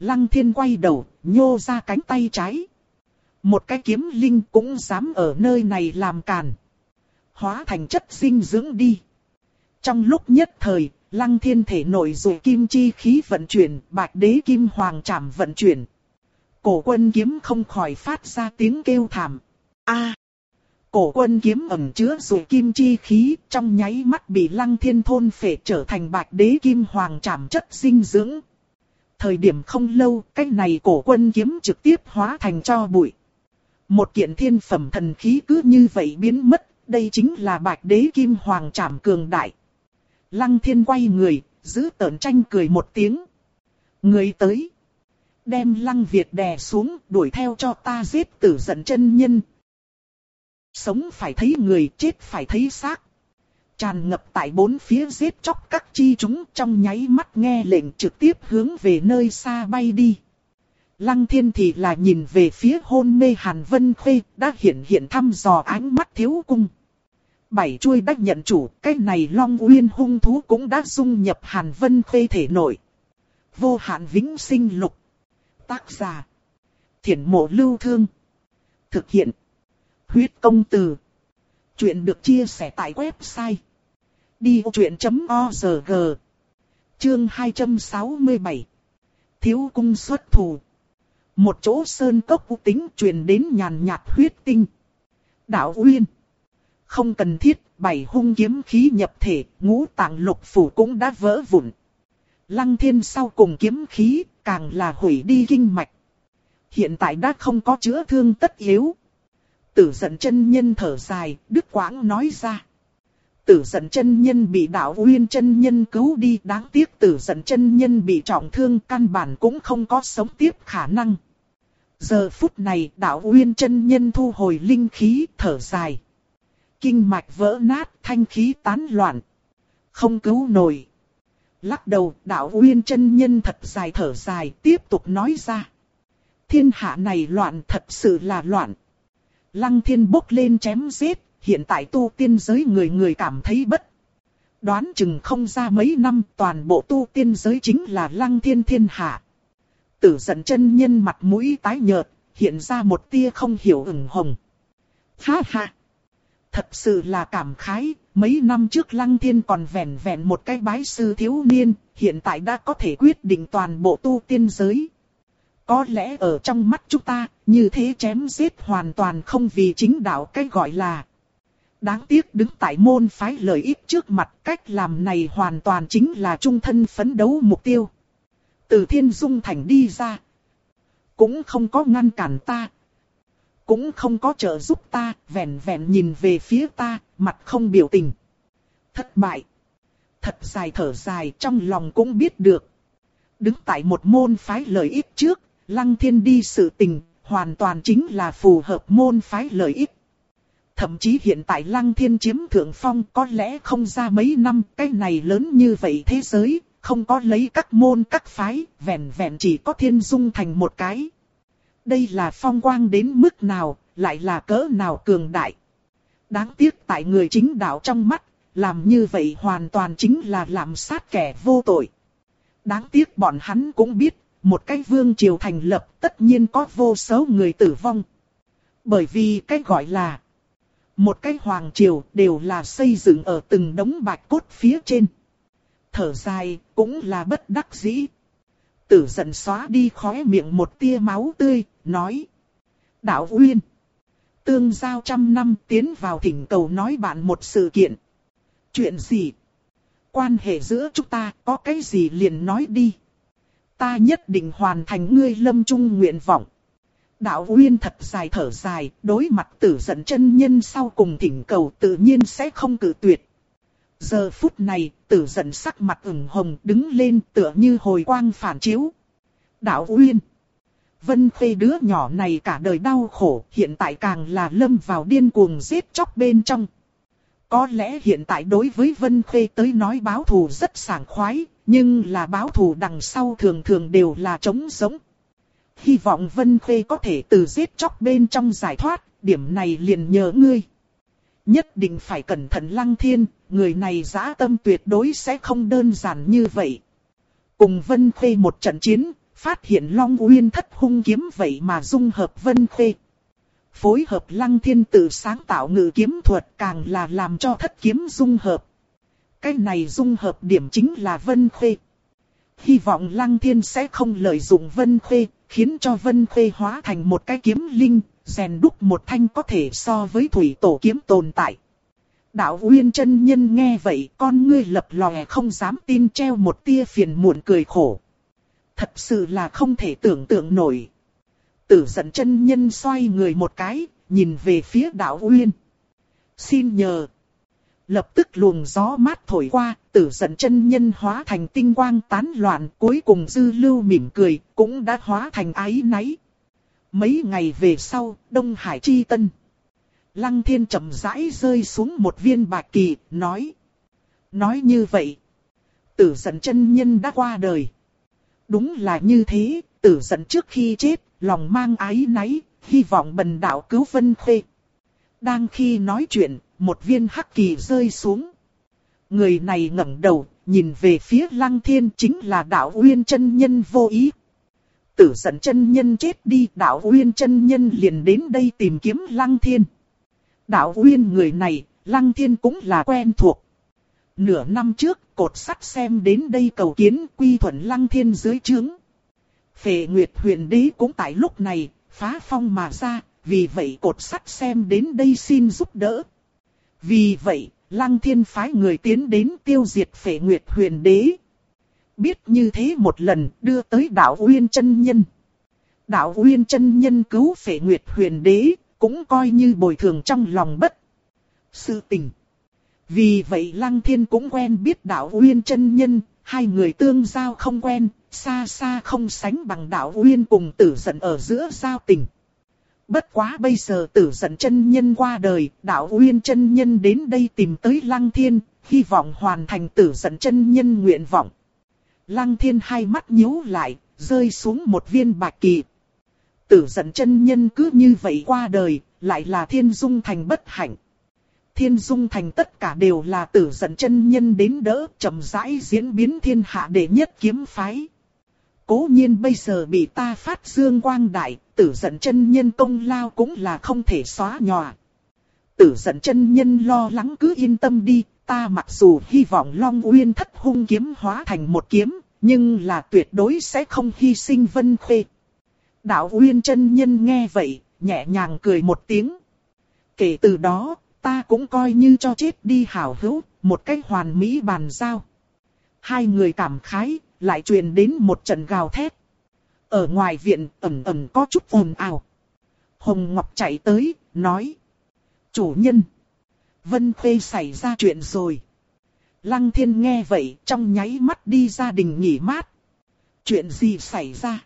Lăng thiên quay đầu, nhô ra cánh tay trái. Một cái kiếm linh cũng dám ở nơi này làm càn. Hóa thành chất dinh dưỡng đi. Trong lúc nhất thời, lăng thiên thể nổi rồi kim chi khí vận chuyển, bạch đế kim hoàng trảm vận chuyển. Cổ quân kiếm không khỏi phát ra tiếng kêu thảm. A. cổ quân kiếm ẩm chứa rồi kim chi khí, trong nháy mắt bị lăng thiên thôn phệ trở thành bạch đế kim hoàng trảm chất dinh dưỡng. Thời điểm không lâu, cái này cổ quân kiếm trực tiếp hóa thành cho bụi. Một kiện thiên phẩm thần khí cứ như vậy biến mất, đây chính là bạch đế kim hoàng trảm cường đại. Lăng thiên quay người, giữ tợn tranh cười một tiếng. Người tới. Đem lăng Việt đè xuống, đuổi theo cho ta giết tử giận chân nhân. Sống phải thấy người, chết phải thấy xác. Tràn ngập tại bốn phía giết chóc các chi chúng trong nháy mắt nghe lệnh trực tiếp hướng về nơi xa bay đi. Lăng thiên thì là nhìn về phía hôn mê Hàn Vân Khê, đã hiện hiện thăm dò ánh mắt thiếu cung. Bảy chuôi đắc nhận chủ, cái này long uyên hung thú cũng đã dung nhập Hàn Vân Khê thể nội. Vô hạn vĩnh sinh lục. Tác giả. Thiển mộ lưu thương. Thực hiện. Huyết công từ. Chuyện được chia sẻ tại website. Đi vô chuyện.org Chương 267 Thiếu cung xuất thủ một chỗ sơn cốc u tính truyền đến nhàn nhạt huyết tinh. Đạo Uyên. Không cần thiết, bảy hung kiếm khí nhập thể, ngũ tạng lục phủ cũng đã vỡ vụn. Lăng thiên sau cùng kiếm khí, càng là hủy đi kinh mạch. Hiện tại đã không có chữa thương tất yếu. Tử giận chân nhân thở dài, Đức Quãng nói ra. Tử giận chân nhân bị đạo uyên chân nhân cứu đi đáng tiếc tử giận chân nhân bị trọng thương căn bản cũng không có sống tiếp khả năng. Giờ phút này đạo uyên chân nhân thu hồi linh khí thở dài. Kinh mạch vỡ nát thanh khí tán loạn. Không cứu nổi. Lắc đầu đạo uyên chân nhân thật dài thở dài tiếp tục nói ra. Thiên hạ này loạn thật sự là loạn. Lăng thiên bốc lên chém giết, hiện tại tu tiên giới người người cảm thấy bất. Đoán chừng không ra mấy năm toàn bộ tu tiên giới chính là lăng thiên thiên hạ. Tử giận chân nhân mặt mũi tái nhợt, hiện ra một tia không hiểu ửng hồng. Ha ha! Thật sự là cảm khái, mấy năm trước Lăng Thiên còn vẻn vẹn một cái bái sư thiếu niên, hiện tại đã có thể quyết định toàn bộ tu tiên giới. Có lẽ ở trong mắt chúng ta, như thế chém giết hoàn toàn không vì chính đạo cái gọi là. Đáng tiếc đứng tại môn phái lợi ích trước mặt cách làm này hoàn toàn chính là trung thân phấn đấu mục tiêu. Từ thiên dung thành đi ra. Cũng không có ngăn cản ta. Cũng không có trợ giúp ta, vẹn vẹn nhìn về phía ta, mặt không biểu tình. Thất bại. Thật dài thở dài trong lòng cũng biết được. Đứng tại một môn phái lợi ích trước, lăng thiên đi sự tình, hoàn toàn chính là phù hợp môn phái lợi ích. Thậm chí hiện tại lăng thiên chiếm thượng phong có lẽ không ra mấy năm cái này lớn như vậy thế giới, không có lấy các môn các phái, vẹn vẹn chỉ có thiên dung thành một cái. Đây là phong quang đến mức nào, lại là cỡ nào cường đại. Đáng tiếc tại người chính đạo trong mắt, làm như vậy hoàn toàn chính là làm sát kẻ vô tội. Đáng tiếc bọn hắn cũng biết, một cái vương triều thành lập tất nhiên có vô số người tử vong. Bởi vì cái gọi là một cái hoàng triều đều là xây dựng ở từng đống bạch cốt phía trên thở dài, cũng là bất đắc dĩ. Tử giận xóa đi khóe miệng một tia máu tươi, nói. Đạo Uyên. Tương giao trăm năm tiến vào thỉnh cầu nói bạn một sự kiện. Chuyện gì? Quan hệ giữa chúng ta có cái gì liền nói đi. Ta nhất định hoàn thành ngươi lâm trung nguyện vọng. Đạo Uyên thật dài thở dài, đối mặt tử giận chân nhân sau cùng thỉnh cầu tự nhiên sẽ không cử tuyệt. Giờ phút này, tử giận sắc mặt ửng hồng đứng lên tựa như hồi quang phản chiếu. Đạo Uyên. Vân Khê đứa nhỏ này cả đời đau khổ, hiện tại càng là lâm vào điên cuồng giết chóc bên trong. Có lẽ hiện tại đối với Vân Khê tới nói báo thù rất sảng khoái, nhưng là báo thù đằng sau thường thường đều là trống sống. Hy vọng Vân Khê có thể từ giết chóc bên trong giải thoát, điểm này liền nhớ ngươi. Nhất định phải cẩn thận lăng thiên, người này giã tâm tuyệt đối sẽ không đơn giản như vậy. Cùng Vân Khê một trận chiến, phát hiện Long Uyên thất hung kiếm vậy mà dung hợp Vân Khê. Phối hợp lăng thiên tự sáng tạo ngự kiếm thuật càng là làm cho thất kiếm dung hợp. Cái này dung hợp điểm chính là Vân Khê. Hy vọng lăng thiên sẽ không lợi dụng Vân Khê, khiến cho Vân Khê hóa thành một cái kiếm linh, rèn đúc một thanh có thể so với thủy tổ kiếm tồn tại. Đạo Uyên chân nhân nghe vậy, con ngươi lập lòe không dám tin treo một tia phiền muộn cười khổ. Thật sự là không thể tưởng tượng nổi. Tử giận chân nhân xoay người một cái, nhìn về phía đạo uyên. Xin nhờ. Lập tức luồng gió mát thổi qua, tử giận chân nhân hóa thành tinh quang tán loạn, cuối cùng dư lưu mỉm cười, cũng đã hóa thành ái náy. Mấy ngày về sau, Đông Hải Chi Tân. Lăng thiên chậm rãi rơi xuống một viên bạc kỳ, nói. Nói như vậy. Tử giận chân nhân đã qua đời. Đúng là như thế, tử giận trước khi chết, lòng mang ái náy, hy vọng bần đạo cứu vân khê. Đang khi nói chuyện, một viên hắc kỳ rơi xuống. Người này ngẩng đầu, nhìn về phía lăng thiên chính là đạo uyên chân nhân vô ý. Tử giận chân nhân chết đi, đạo uyên chân nhân liền đến đây tìm kiếm lăng thiên. Đạo uyên người này, lăng thiên cũng là quen thuộc. Nửa năm trước, cột sắt xem đến đây cầu kiến quy thuận lăng thiên dưới trướng. Phệ Nguyệt huyền đế cũng tại lúc này, phá phong mà ra, vì vậy cột sắt xem đến đây xin giúp đỡ. Vì vậy, lăng thiên phái người tiến đến tiêu diệt phệ Nguyệt huyền đế. Biết như thế một lần đưa tới đạo Uyên chân Nhân. Đạo Uyên chân Nhân cứu phệ Nguyệt huyền đế, cũng coi như bồi thường trong lòng bất. Sự tình. Vì vậy Lăng Thiên cũng quen biết đạo Uyên chân Nhân, hai người tương giao không quen, xa xa không sánh bằng đạo Uyên cùng tử giận ở giữa giao tình. Bất quá bây giờ tử giận chân nhân qua đời, đạo Uyên chân nhân đến đây tìm tới Lăng Thiên, hy vọng hoàn thành tử giận chân nhân nguyện vọng. Lăng Thiên hai mắt nhíu lại, rơi xuống một viên bạch kỳ. Tử giận chân nhân cứ như vậy qua đời, lại là thiên dung thành bất hạnh. Thiên dung thành tất cả đều là tử giận chân nhân đến đỡ, chậm rãi diễn biến thiên hạ đệ nhất kiếm phái. Cố nhiên bây giờ bị ta phát dương quang đại, tử giận chân nhân công lao cũng là không thể xóa nhòa. Tử giận chân nhân lo lắng cứ yên tâm đi, ta mặc dù hy vọng Long Uyên thất hung kiếm hóa thành một kiếm, nhưng là tuyệt đối sẽ không hy sinh Vân Khuê. Đạo Uyên chân nhân nghe vậy, nhẹ nhàng cười một tiếng. Kể từ đó, ta cũng coi như cho chết đi hảo hữu, một cách hoàn mỹ bàn giao. Hai người cảm khái, lại truyền đến một trận gào thét. Ở ngoài viện ẩm ẩm có chút ồn ào. Hồng Ngọc chạy tới, nói. Chủ nhân. Vân Khê xảy ra chuyện rồi. Lăng thiên nghe vậy trong nháy mắt đi gia đình nghỉ mát. Chuyện gì xảy ra?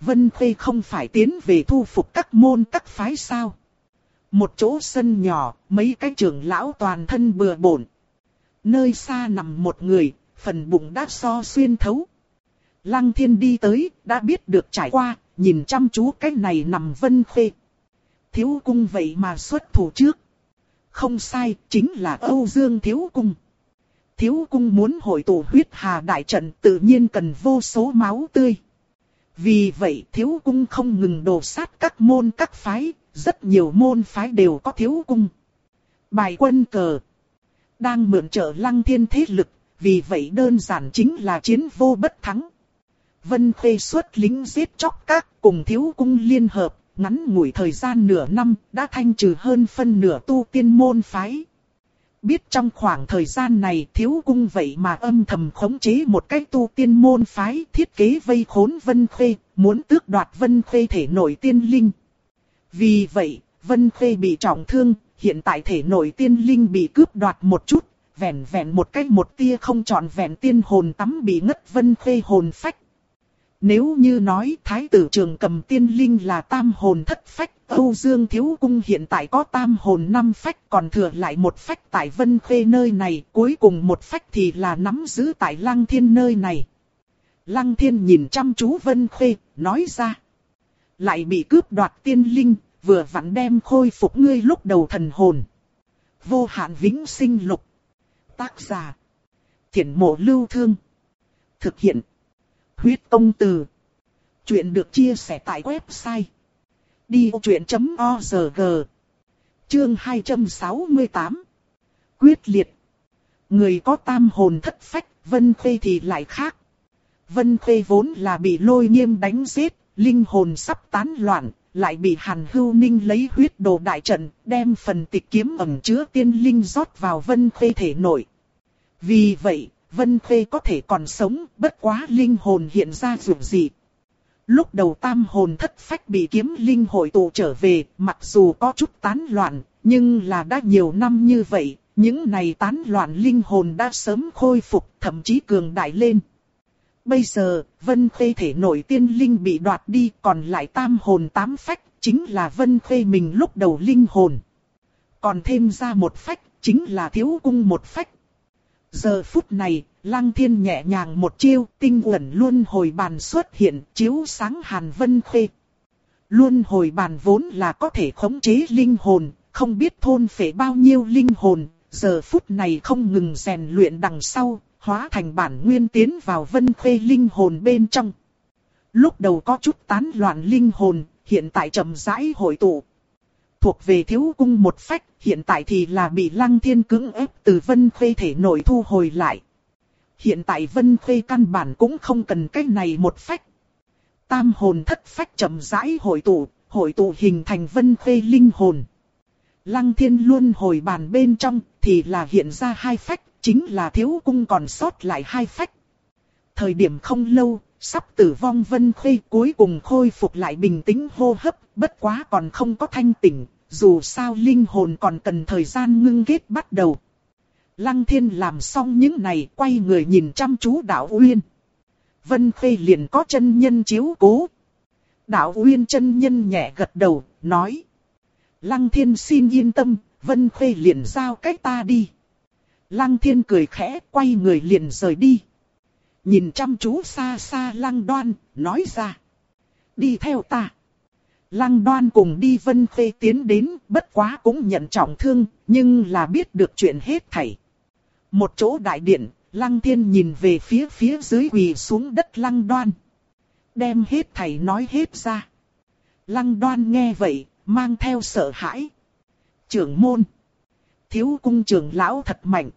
Vân Khê không phải tiến về thu phục các môn các phái sao? Một chỗ sân nhỏ, mấy cái trưởng lão toàn thân bừa bổn. Nơi xa nằm một người, phần bụng đã so xuyên thấu. Lăng thiên đi tới, đã biết được trải qua, nhìn chăm chú cái này nằm vân khê. Thiếu cung vậy mà xuất thủ trước. Không sai, chính là Âu Dương Thiếu Cung. Thiếu Cung muốn hội tụ huyết hà đại trận tự nhiên cần vô số máu tươi. Vì vậy Thiếu Cung không ngừng đổ sát các môn các phái, rất nhiều môn phái đều có Thiếu Cung. Bài quân cờ. Đang mượn trợ lăng thiên thế lực, vì vậy đơn giản chính là chiến vô bất thắng. Vân Khê xuất lính giết chóc các cùng thiếu cung liên hợp, ngắn ngủi thời gian nửa năm đã thanh trừ hơn phân nửa tu tiên môn phái. Biết trong khoảng thời gian này thiếu cung vậy mà âm thầm khống chế một cái tu tiên môn phái thiết kế vây khốn Vân Khê, muốn tước đoạt Vân Khê thể nội tiên linh. Vì vậy, Vân Khê bị trọng thương, hiện tại thể nội tiên linh bị cướp đoạt một chút, vẹn vẹn một cách một tia không trọn vẹn tiên hồn tắm bị ngất Vân Khê hồn phách. Nếu như nói Thái tử trường cầm tiên linh là tam hồn thất phách, Âu Dương Thiếu Cung hiện tại có tam hồn năm phách còn thừa lại một phách tại Vân Khê nơi này, cuối cùng một phách thì là nắm giữ tại Lăng Thiên nơi này. Lăng Thiên nhìn chăm chú Vân Khê, nói ra. Lại bị cướp đoạt tiên linh, vừa vặn đem khôi phục ngươi lúc đầu thần hồn. Vô hạn vĩnh sinh lục. Tác giả. Thiển mộ lưu thương. Thực hiện. Huyết công từ. Chuyện được chia sẻ tại website. Đi vô chuyện.org Chương 268 Quyết liệt Người có tam hồn thất phách, Vân Khê thì lại khác. Vân Khê vốn là bị lôi nghiêm đánh giết, linh hồn sắp tán loạn, lại bị Hàn Hưu Ninh lấy huyết đồ đại trận, đem phần tịch kiếm ẩn chứa tiên linh rót vào Vân Khê thể nội. Vì vậy, Vân Khê có thể còn sống, bất quá linh hồn hiện ra dù gì. Lúc đầu tam hồn thất phách bị kiếm linh hội tụ trở về, mặc dù có chút tán loạn, nhưng là đã nhiều năm như vậy, những này tán loạn linh hồn đã sớm khôi phục, thậm chí cường đại lên. Bây giờ, Vân Khê thể nội tiên linh bị đoạt đi, còn lại tam hồn tám phách, chính là Vân Khê mình lúc đầu linh hồn. Còn thêm ra một phách, chính là thiếu cung một phách. Giờ phút này, Lăng Thiên nhẹ nhàng một chiêu, tinh uẩn luôn hồi bàn xuất hiện, chiếu sáng Hàn Vân Khê. Luôn hồi bàn vốn là có thể khống chế linh hồn, không biết thôn phệ bao nhiêu linh hồn, giờ phút này không ngừng rèn luyện đằng sau, hóa thành bản nguyên tiến vào Vân Khê linh hồn bên trong. Lúc đầu có chút tán loạn linh hồn, hiện tại chậm rãi hội tụ. Thuộc về thiếu cung một phách, hiện tại thì là bị lăng thiên cứng ép từ Vân Khê thể nội thu hồi lại. Hiện tại Vân Khê căn bản cũng không cần cái này một phách. Tam hồn thất phách chậm rãi hội tụ, hội tụ hình thành Vân Khê linh hồn. Lăng thiên luôn hồi bàn bên trong, thì là hiện ra hai phách, chính là thiếu cung còn sót lại hai phách. Thời điểm không lâu, sắp tử vong Vân Khê cuối cùng khôi phục lại bình tĩnh hô hấp, bất quá còn không có thanh tỉnh, dù sao linh hồn còn cần thời gian ngưng kết bắt đầu. Lăng thiên làm xong những này quay người nhìn chăm chú đạo Uyên. Vân Khê liền có chân nhân chiếu cố. Đạo Uyên chân nhân nhẹ gật đầu, nói. Lăng thiên xin yên tâm, Vân Khê liền giao cách ta đi. Lăng thiên cười khẽ, quay người liền rời đi. Nhìn chăm chú xa xa lăng đoan, nói ra. Đi theo ta. Lăng đoan cùng đi Vân Khê tiến đến, bất quá cũng nhận trọng thương, nhưng là biết được chuyện hết thảy. Một chỗ đại điện, lăng thiên nhìn về phía phía dưới quỳ xuống đất lăng đoan. Đem hết thảy nói hết ra. Lăng đoan nghe vậy, mang theo sợ hãi. Trưởng môn. Thiếu cung trưởng lão thật mạnh.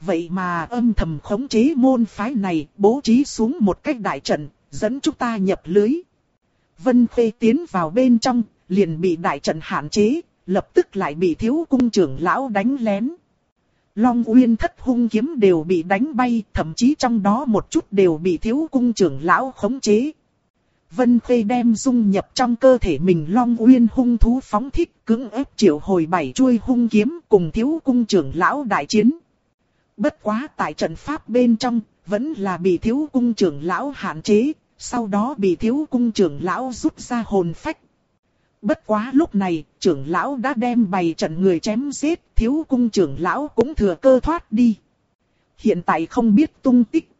Vậy mà âm thầm khống chế môn phái này bố trí xuống một cách đại trận, dẫn chúng ta nhập lưới. Vân Khê tiến vào bên trong, liền bị đại trận hạn chế, lập tức lại bị thiếu cung trưởng lão đánh lén. Long Uyên thất hung kiếm đều bị đánh bay, thậm chí trong đó một chút đều bị thiếu cung trưởng lão khống chế. Vân Khê đem dung nhập trong cơ thể mình Long Uyên hung thú phóng thích cứng ép triệu hồi bảy chuôi hung kiếm cùng thiếu cung trưởng lão đại chiến. Bất quá tại trận pháp bên trong, vẫn là bị thiếu cung trưởng lão hạn chế, sau đó bị thiếu cung trưởng lão rút ra hồn phách. Bất quá lúc này, trưởng lão đã đem bày trận người chém giết, thiếu cung trưởng lão cũng thừa cơ thoát đi. Hiện tại không biết tung tích.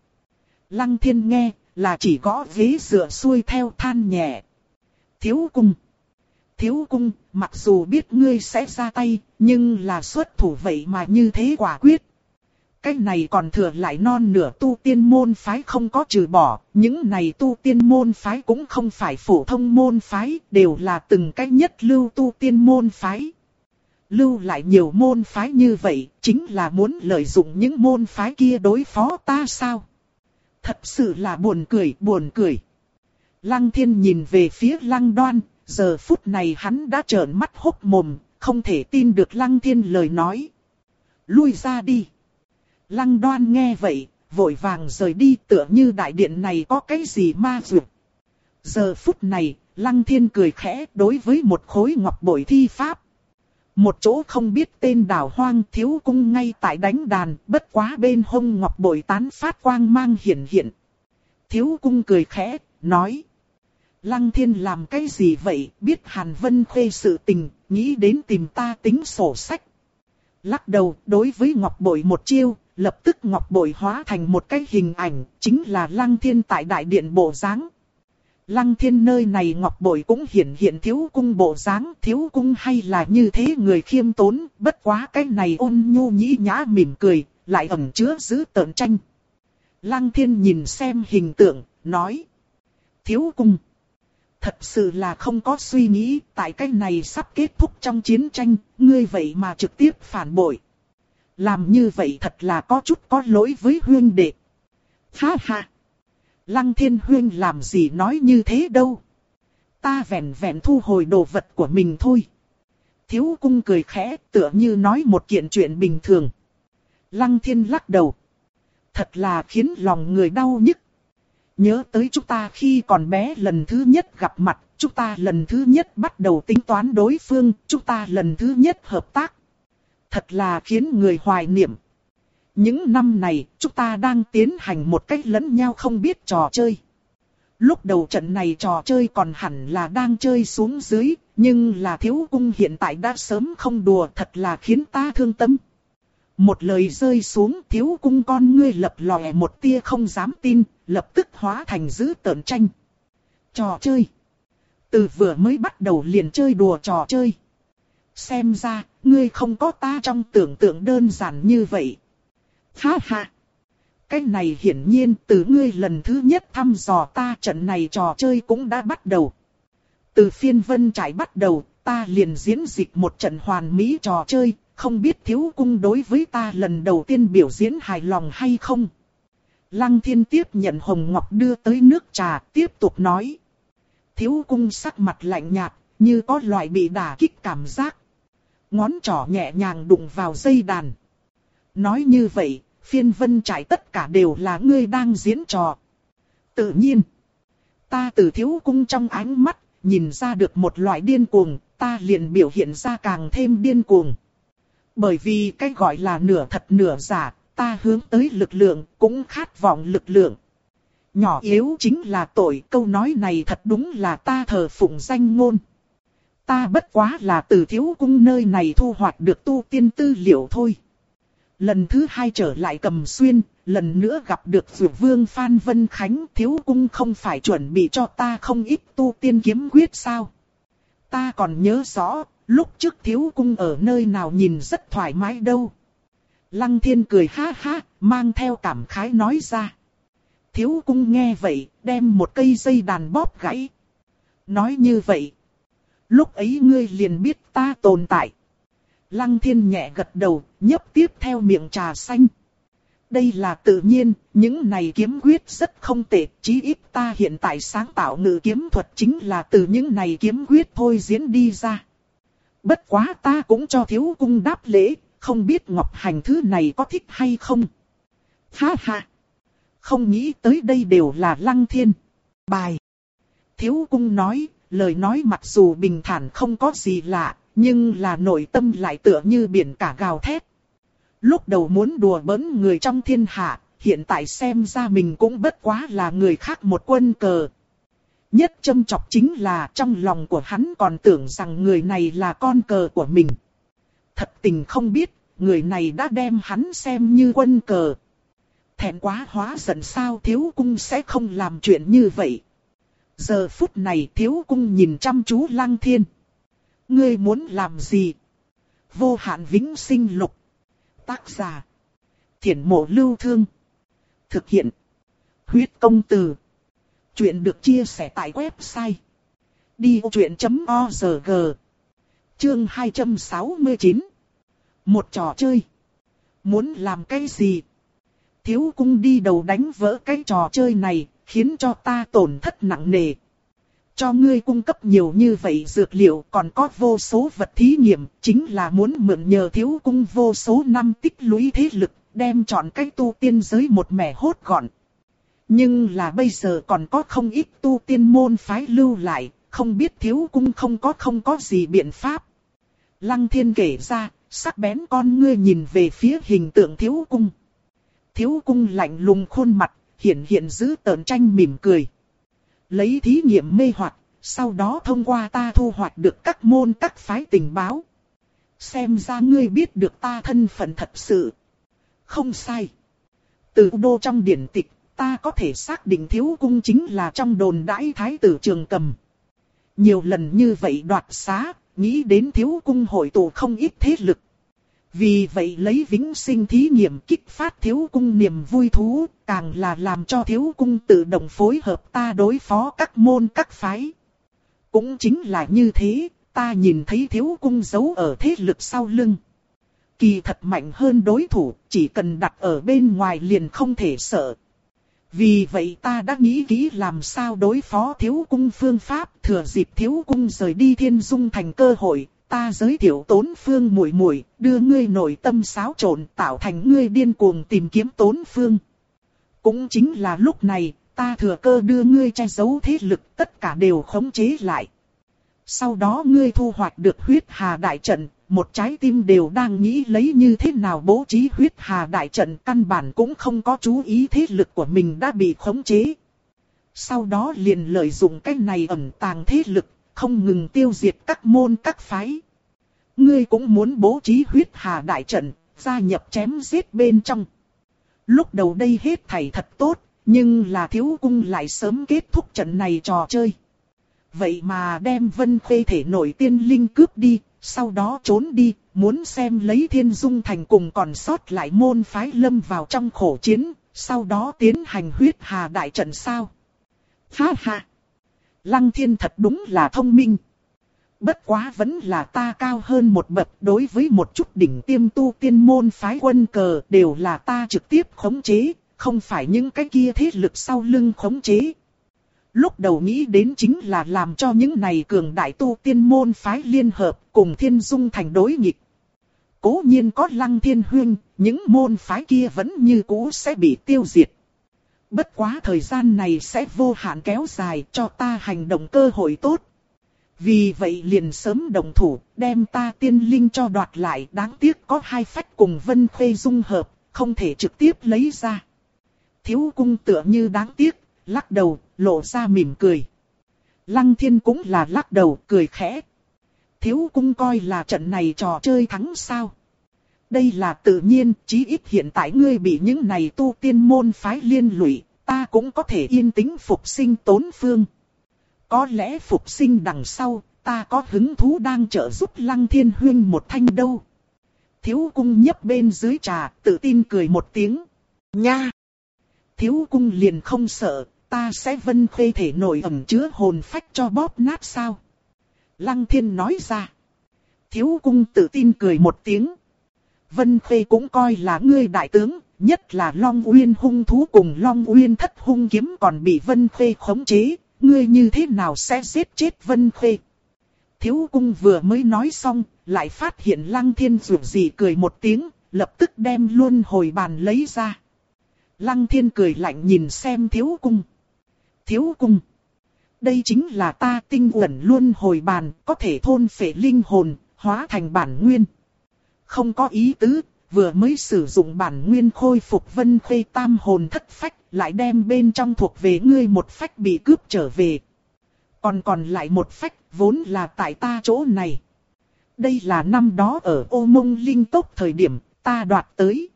Lăng thiên nghe, là chỉ gõ ghế dựa xuôi theo than nhẹ. Thiếu cung. Thiếu cung, mặc dù biết ngươi sẽ ra tay, nhưng là xuất thủ vậy mà như thế quả quyết. Cái này còn thừa lại non nửa tu tiên môn phái không có trừ bỏ, những này tu tiên môn phái cũng không phải phổ thông môn phái, đều là từng cách nhất lưu tu tiên môn phái. Lưu lại nhiều môn phái như vậy, chính là muốn lợi dụng những môn phái kia đối phó ta sao? Thật sự là buồn cười, buồn cười. Lăng thiên nhìn về phía lăng đoan, giờ phút này hắn đã trợn mắt hốc mồm, không thể tin được lăng thiên lời nói. Lui ra đi. Lăng đoan nghe vậy, vội vàng rời đi tựa như đại điện này có cái gì ma dược. Giờ phút này, lăng thiên cười khẽ đối với một khối ngọc bội thi pháp. Một chỗ không biết tên đảo hoang thiếu cung ngay tại đánh đàn, bất quá bên hông ngọc bội tán phát quang mang hiển hiện. Thiếu cung cười khẽ, nói. Lăng thiên làm cái gì vậy, biết Hàn Vân khuê sự tình, nghĩ đến tìm ta tính sổ sách. Lắc đầu, đối với ngọc bội một chiêu, lập tức ngọc bội hóa thành một cái hình ảnh, chính là lăng thiên tại đại điện bộ dáng Lăng thiên nơi này ngọc bội cũng hiển hiện thiếu cung bộ dáng thiếu cung hay là như thế người khiêm tốn, bất quá cái này ôn nhu nhĩ nhã mỉm cười, lại ẩn chứa giữ tợn tranh. Lăng thiên nhìn xem hình tượng, nói. Thiếu cung. Thật sự là không có suy nghĩ, tại cái này sắp kết thúc trong chiến tranh, ngươi vậy mà trực tiếp phản bội. Làm như vậy thật là có chút có lỗi với huyên đệ. Ha ha. Lăng thiên huyên làm gì nói như thế đâu. Ta vẹn vẹn thu hồi đồ vật của mình thôi. Thiếu cung cười khẽ tựa như nói một kiện chuyện bình thường. Lăng thiên lắc đầu. Thật là khiến lòng người đau nhức. Nhớ tới chúng ta khi còn bé lần thứ nhất gặp mặt, chúng ta lần thứ nhất bắt đầu tính toán đối phương, chúng ta lần thứ nhất hợp tác. Thật là khiến người hoài niệm. Những năm này, chúng ta đang tiến hành một cách lẫn nhau không biết trò chơi. Lúc đầu trận này trò chơi còn hẳn là đang chơi xuống dưới, nhưng là thiếu cung hiện tại đã sớm không đùa thật là khiến ta thương tâm. Một lời rơi xuống thiếu cung con ngươi lập lòe một tia không dám tin, lập tức hóa thành dữ tợn tranh. Trò chơi. Từ vừa mới bắt đầu liền chơi đùa trò chơi. Xem ra, ngươi không có ta trong tưởng tượng đơn giản như vậy. Ha ha. Cái này hiển nhiên từ ngươi lần thứ nhất thăm dò ta trận này trò chơi cũng đã bắt đầu. Từ phiên vân trải bắt đầu, ta liền diễn dịch một trận hoàn mỹ trò chơi, không biết thiếu cung đối với ta lần đầu tiên biểu diễn hài lòng hay không. Lăng thiên tiếp nhận Hồng Ngọc đưa tới nước trà, tiếp tục nói. Thiếu cung sắc mặt lạnh nhạt, như có loại bị đả kích cảm giác. Ngón trỏ nhẹ nhàng đụng vào dây đàn. Nói như vậy, phiên vân trải tất cả đều là ngươi đang diễn trò. Tự nhiên, ta từ thiếu cung trong ánh mắt, nhìn ra được một loại điên cuồng, ta liền biểu hiện ra càng thêm điên cuồng. Bởi vì cái gọi là nửa thật nửa giả, ta hướng tới lực lượng, cũng khát vọng lực lượng. Nhỏ yếu chính là tội, câu nói này thật đúng là ta thờ phụng danh ngôn. Ta bất quá là từ thiếu cung nơi này thu hoạch được tu tiên tư liệu thôi. Lần thứ hai trở lại cầm xuyên, lần nữa gặp được Dược Vương Phan Vân Khánh thiếu cung không phải chuẩn bị cho ta không ít tu tiên kiếm quyết sao. Ta còn nhớ rõ, lúc trước thiếu cung ở nơi nào nhìn rất thoải mái đâu. Lăng thiên cười ha ha, mang theo cảm khái nói ra. Thiếu cung nghe vậy, đem một cây dây đàn bóp gãy. Nói như vậy, lúc ấy ngươi liền biết ta tồn tại. Lăng thiên nhẹ gật đầu, nhấp tiếp theo miệng trà xanh. Đây là tự nhiên, những này kiếm quyết rất không tệ, chí ít ta hiện tại sáng tạo ngự kiếm thuật chính là từ những này kiếm quyết thôi diễn đi ra. Bất quá ta cũng cho thiếu cung đáp lễ, không biết Ngọc Hành thứ này có thích hay không. Ha ha! Không nghĩ tới đây đều là lăng thiên. Bài! Thiếu cung nói, lời nói mặc dù bình thản không có gì lạ, nhưng là nội tâm lại tựa như biển cả gào thét. Lúc đầu muốn đùa bỡn người trong thiên hạ, hiện tại xem ra mình cũng bất quá là người khác một quân cờ. Nhất châm chọc chính là trong lòng của hắn còn tưởng rằng người này là con cờ của mình. Thật tình không biết, người này đã đem hắn xem như quân cờ. Thẹn quá hóa giận sao thiếu cung sẽ không làm chuyện như vậy. Giờ phút này thiếu cung nhìn chăm chú lăng thiên. Ngươi muốn làm gì? Vô hạn vĩnh sinh lục. Tác giả. Thiển mộ lưu thương. Thực hiện. Huyết công từ. Chuyện được chia sẻ tại website. Đi truyện.org Chương 269 Một trò chơi. Muốn làm cái gì? Thiếu cung đi đầu đánh vỡ cái trò chơi này, khiến cho ta tổn thất nặng nề. Cho ngươi cung cấp nhiều như vậy dược liệu còn có vô số vật thí nghiệm, chính là muốn mượn nhờ thiếu cung vô số năm tích lũy thế lực, đem chọn cách tu tiên giới một mẻ hốt gọn. Nhưng là bây giờ còn có không ít tu tiên môn phái lưu lại, không biết thiếu cung không có không có gì biện pháp. Lăng thiên kể ra, sắc bén con ngươi nhìn về phía hình tượng thiếu cung. Thiếu cung lạnh lùng khuôn mặt, hiện hiện giữ tợn tranh mỉm cười. Lấy thí nghiệm mê hoặc, sau đó thông qua ta thu hoạch được các môn các phái tình báo. Xem ra ngươi biết được ta thân phận thật sự. Không sai. Từ đô trong điển tịch, ta có thể xác định thiếu cung chính là trong đồn đãi thái tử trường cầm. Nhiều lần như vậy đoạt xá, nghĩ đến thiếu cung hội tụ không ít thế lực. Vì vậy lấy vĩnh sinh thí nghiệm kích phát thiếu cung niềm vui thú, càng là làm cho thiếu cung tự động phối hợp ta đối phó các môn các phái. Cũng chính là như thế, ta nhìn thấy thiếu cung giấu ở thế lực sau lưng. Kỳ thật mạnh hơn đối thủ, chỉ cần đặt ở bên ngoài liền không thể sợ. Vì vậy ta đã nghĩ kỹ làm sao đối phó thiếu cung phương pháp, thừa dịp thiếu cung rời đi thiên dung thành cơ hội, ta giới thiệu tốn phương muội muội đưa ngươi nội tâm xáo trộn tạo thành ngươi điên cuồng tìm kiếm tốn phương. Cũng chính là lúc này, ta thừa cơ đưa ngươi che giấu thế lực tất cả đều khống chế lại. Sau đó ngươi thu hoạch được huyết hà đại trận, một trái tim đều đang nghĩ lấy như thế nào bố trí huyết hà đại trận căn bản cũng không có chú ý thế lực của mình đã bị khống chế. Sau đó liền lợi dụng cái này ẩn tàng thế lực, không ngừng tiêu diệt các môn các phái. Ngươi cũng muốn bố trí huyết hà đại trận, gia nhập chém giết bên trong. Lúc đầu đây hết thảy thật tốt, nhưng là thiếu cung lại sớm kết thúc trận này trò chơi. Vậy mà đem vân khê thể nổi tiên linh cướp đi, sau đó trốn đi, muốn xem lấy thiên dung thành cùng còn sót lại môn phái lâm vào trong khổ chiến, sau đó tiến hành huyết hà đại trận sao. Ha ha! Lăng thiên thật đúng là thông minh. Bất quá vẫn là ta cao hơn một bậc đối với một chút đỉnh tiêm tu tiên môn phái quân cờ đều là ta trực tiếp khống chế, không phải những cái kia thế lực sau lưng khống chế. Lúc đầu nghĩ đến chính là làm cho những này cường đại tu tiên môn phái liên hợp cùng thiên dung thành đối nghịch. Cố nhiên có lăng thiên huyên, những môn phái kia vẫn như cũ sẽ bị tiêu diệt. Bất quá thời gian này sẽ vô hạn kéo dài cho ta hành động cơ hội tốt. Vì vậy liền sớm đồng thủ, đem ta tiên linh cho đoạt lại. Đáng tiếc có hai phách cùng vân Khuê dung hợp, không thể trực tiếp lấy ra. Thiếu cung tựa như đáng tiếc, lắc đầu, lộ ra mỉm cười. Lăng thiên cũng là lắc đầu, cười khẽ. Thiếu cung coi là trận này trò chơi thắng sao. Đây là tự nhiên, chí ít hiện tại ngươi bị những này tu tiên môn phái liên lụy, ta cũng có thể yên tĩnh phục sinh tốn phương. Có lẽ phục sinh đằng sau, ta có hứng thú đang trợ giúp Lăng Thiên Huyên một thanh đâu. Thiếu cung nhấp bên dưới trà, tự tin cười một tiếng. Nha! Thiếu cung liền không sợ, ta sẽ vân khê thể nổi ẩm chứa hồn phách cho bóp nát sao. Lăng Thiên nói ra. Thiếu cung tự tin cười một tiếng. Vân khê cũng coi là ngươi đại tướng, nhất là Long Uyên hung thú cùng Long Uyên thất hung kiếm còn bị Vân khê khống chế, ngươi như thế nào sẽ giết chết Vân Khê? Thiếu cung vừa mới nói xong, lại phát hiện Lăng Thiên dù gì cười một tiếng, lập tức đem luôn hồi bàn lấy ra. Lăng Thiên cười lạnh nhìn xem thiếu cung. Thiếu cung. Đây chính là ta tinh uẩn luôn hồi bàn, có thể thôn phệ linh hồn, hóa thành bản nguyên. Không có ý tứ, vừa mới sử dụng bản nguyên khôi phục vân khê tam hồn thất phách, lại đem bên trong thuộc về ngươi một phách bị cướp trở về. Còn còn lại một phách, vốn là tại ta chỗ này. Đây là năm đó ở ô mông linh tốc thời điểm, ta đoạt tới.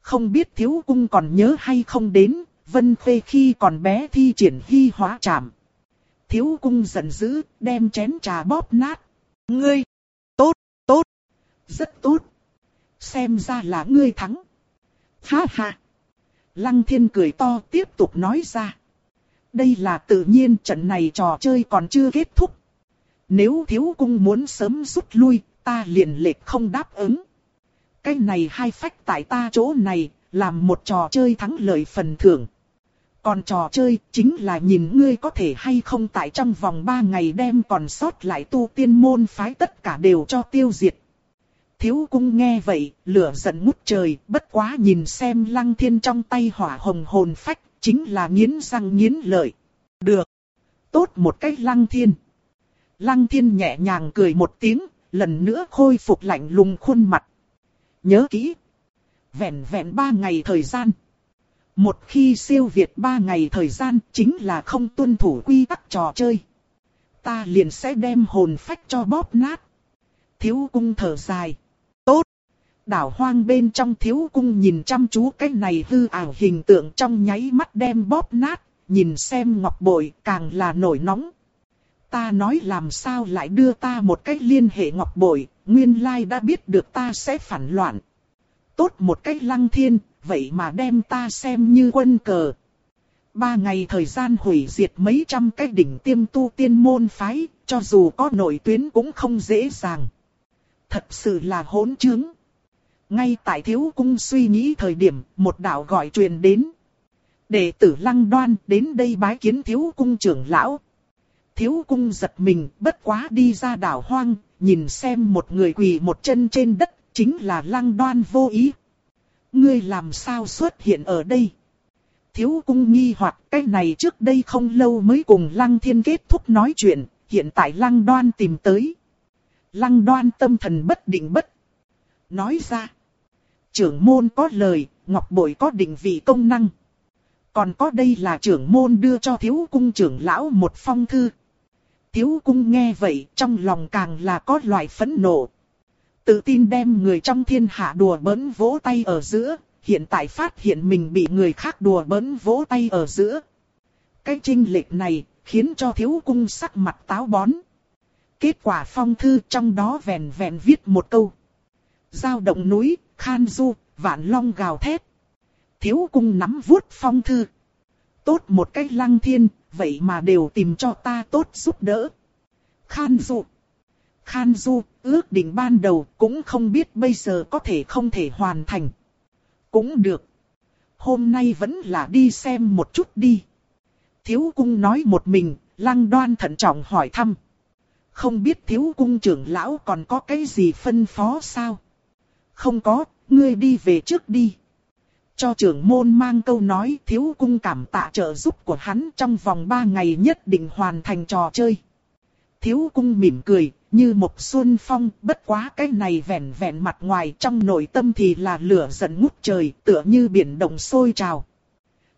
Không biết thiếu cung còn nhớ hay không đến, vân khê khi còn bé thi triển hy hóa chạm. Thiếu cung giận dữ, đem chén trà bóp nát. Ngươi, rất tốt xem ra là ngươi thắng. Ha ha. Lăng thiên cười to tiếp tục nói ra. Đây là tự nhiên trận này trò chơi còn chưa kết thúc. Nếu thiếu cung muốn sớm rút lui, ta liền lệch không đáp ứng. Cái này hai phách tại ta chỗ này, làm một trò chơi thắng lợi phần thưởng. Còn trò chơi chính là nhìn ngươi có thể hay không tại trong vòng 3 ngày đem còn sót lại tu tiên môn phái tất cả đều cho tiêu diệt. Thiếu cung nghe vậy, lửa giận ngút trời, bất quá nhìn xem lăng thiên trong tay hỏa hồng hồn phách, chính là nghiến răng nghiến lợi. Được. Tốt một cách lăng thiên. Lăng thiên nhẹ nhàng cười một tiếng, lần nữa khôi phục lạnh lùng khuôn mặt. Nhớ kỹ. Vẹn vẹn ba ngày thời gian. Một khi siêu việt ba ngày thời gian chính là không tuân thủ quy tắc trò chơi. Ta liền sẽ đem hồn phách cho bóp nát. Thiếu cung thở dài đảo hoang bên trong thiếu cung nhìn chăm chú cái này hư ảo hình tượng trong nháy mắt đem bóp nát, nhìn xem ngọc bội càng là nổi nóng. Ta nói làm sao lại đưa ta một cách liên hệ ngọc bội, nguyên lai đã biết được ta sẽ phản loạn. Tốt một cách lăng thiên, vậy mà đem ta xem như quân cờ. Ba ngày thời gian hủy diệt mấy trăm cái đỉnh tiêm tu tiên môn phái, cho dù có nội tuyến cũng không dễ dàng. Thật sự là hỗn trướng. Ngay tại thiếu cung suy nghĩ thời điểm, một đạo gọi truyền đến. Đệ tử lăng đoan đến đây bái kiến thiếu cung trưởng lão. Thiếu cung giật mình, bất quá đi ra đảo hoang, nhìn xem một người quỳ một chân trên đất, chính là lăng đoan vô ý. Ngươi làm sao xuất hiện ở đây? Thiếu cung nghi hoặc cái này trước đây không lâu mới cùng lăng thiên kết thúc nói chuyện, hiện tại lăng đoan tìm tới. Lăng đoan tâm thần bất định bất. Nói ra. Trưởng môn có lời, ngọc bội có định vị công năng. Còn có đây là trưởng môn đưa cho thiếu cung trưởng lão một phong thư. Thiếu cung nghe vậy trong lòng càng là có loại phẫn nộ. Tự tin đem người trong thiên hạ đùa bỡn vỗ tay ở giữa, hiện tại phát hiện mình bị người khác đùa bỡn vỗ tay ở giữa. Cái trinh lệch này khiến cho thiếu cung sắc mặt táo bón. Kết quả phong thư trong đó vẹn vẹn viết một câu. Giao động núi, khan du, vạn long gào thét. Thiếu cung nắm vuốt phong thư. Tốt một cách lăng thiên, vậy mà đều tìm cho ta tốt giúp đỡ. Khan du. Khan du, ước định ban đầu cũng không biết bây giờ có thể không thể hoàn thành. Cũng được. Hôm nay vẫn là đi xem một chút đi. Thiếu cung nói một mình, lăng đoan thận trọng hỏi thăm. Không biết thiếu cung trưởng lão còn có cái gì phân phó sao? Không có, ngươi đi về trước đi. Cho trưởng môn mang câu nói thiếu cung cảm tạ trợ giúp của hắn trong vòng 3 ngày nhất định hoàn thành trò chơi. Thiếu cung mỉm cười, như một xuân phong, bất quá cái này vẹn vẹn mặt ngoài trong nội tâm thì là lửa giận ngút trời, tựa như biển động sôi trào.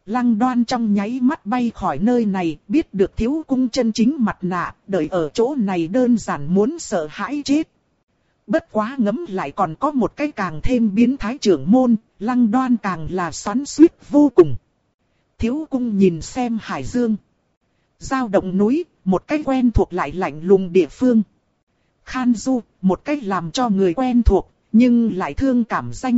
Lăng đoan trong nháy mắt bay khỏi nơi này, biết được thiếu cung chân chính mặt nạ, đợi ở chỗ này đơn giản muốn sợ hãi chết. Bất quá ngấm lại còn có một cái càng thêm biến thái trưởng môn, lăng đoan càng là xoắn suýt vô cùng. Thiếu cung nhìn xem hải dương. Giao động núi, một cái quen thuộc lại lạnh lùng địa phương. Khan du, một cách làm cho người quen thuộc, nhưng lại thương cảm danh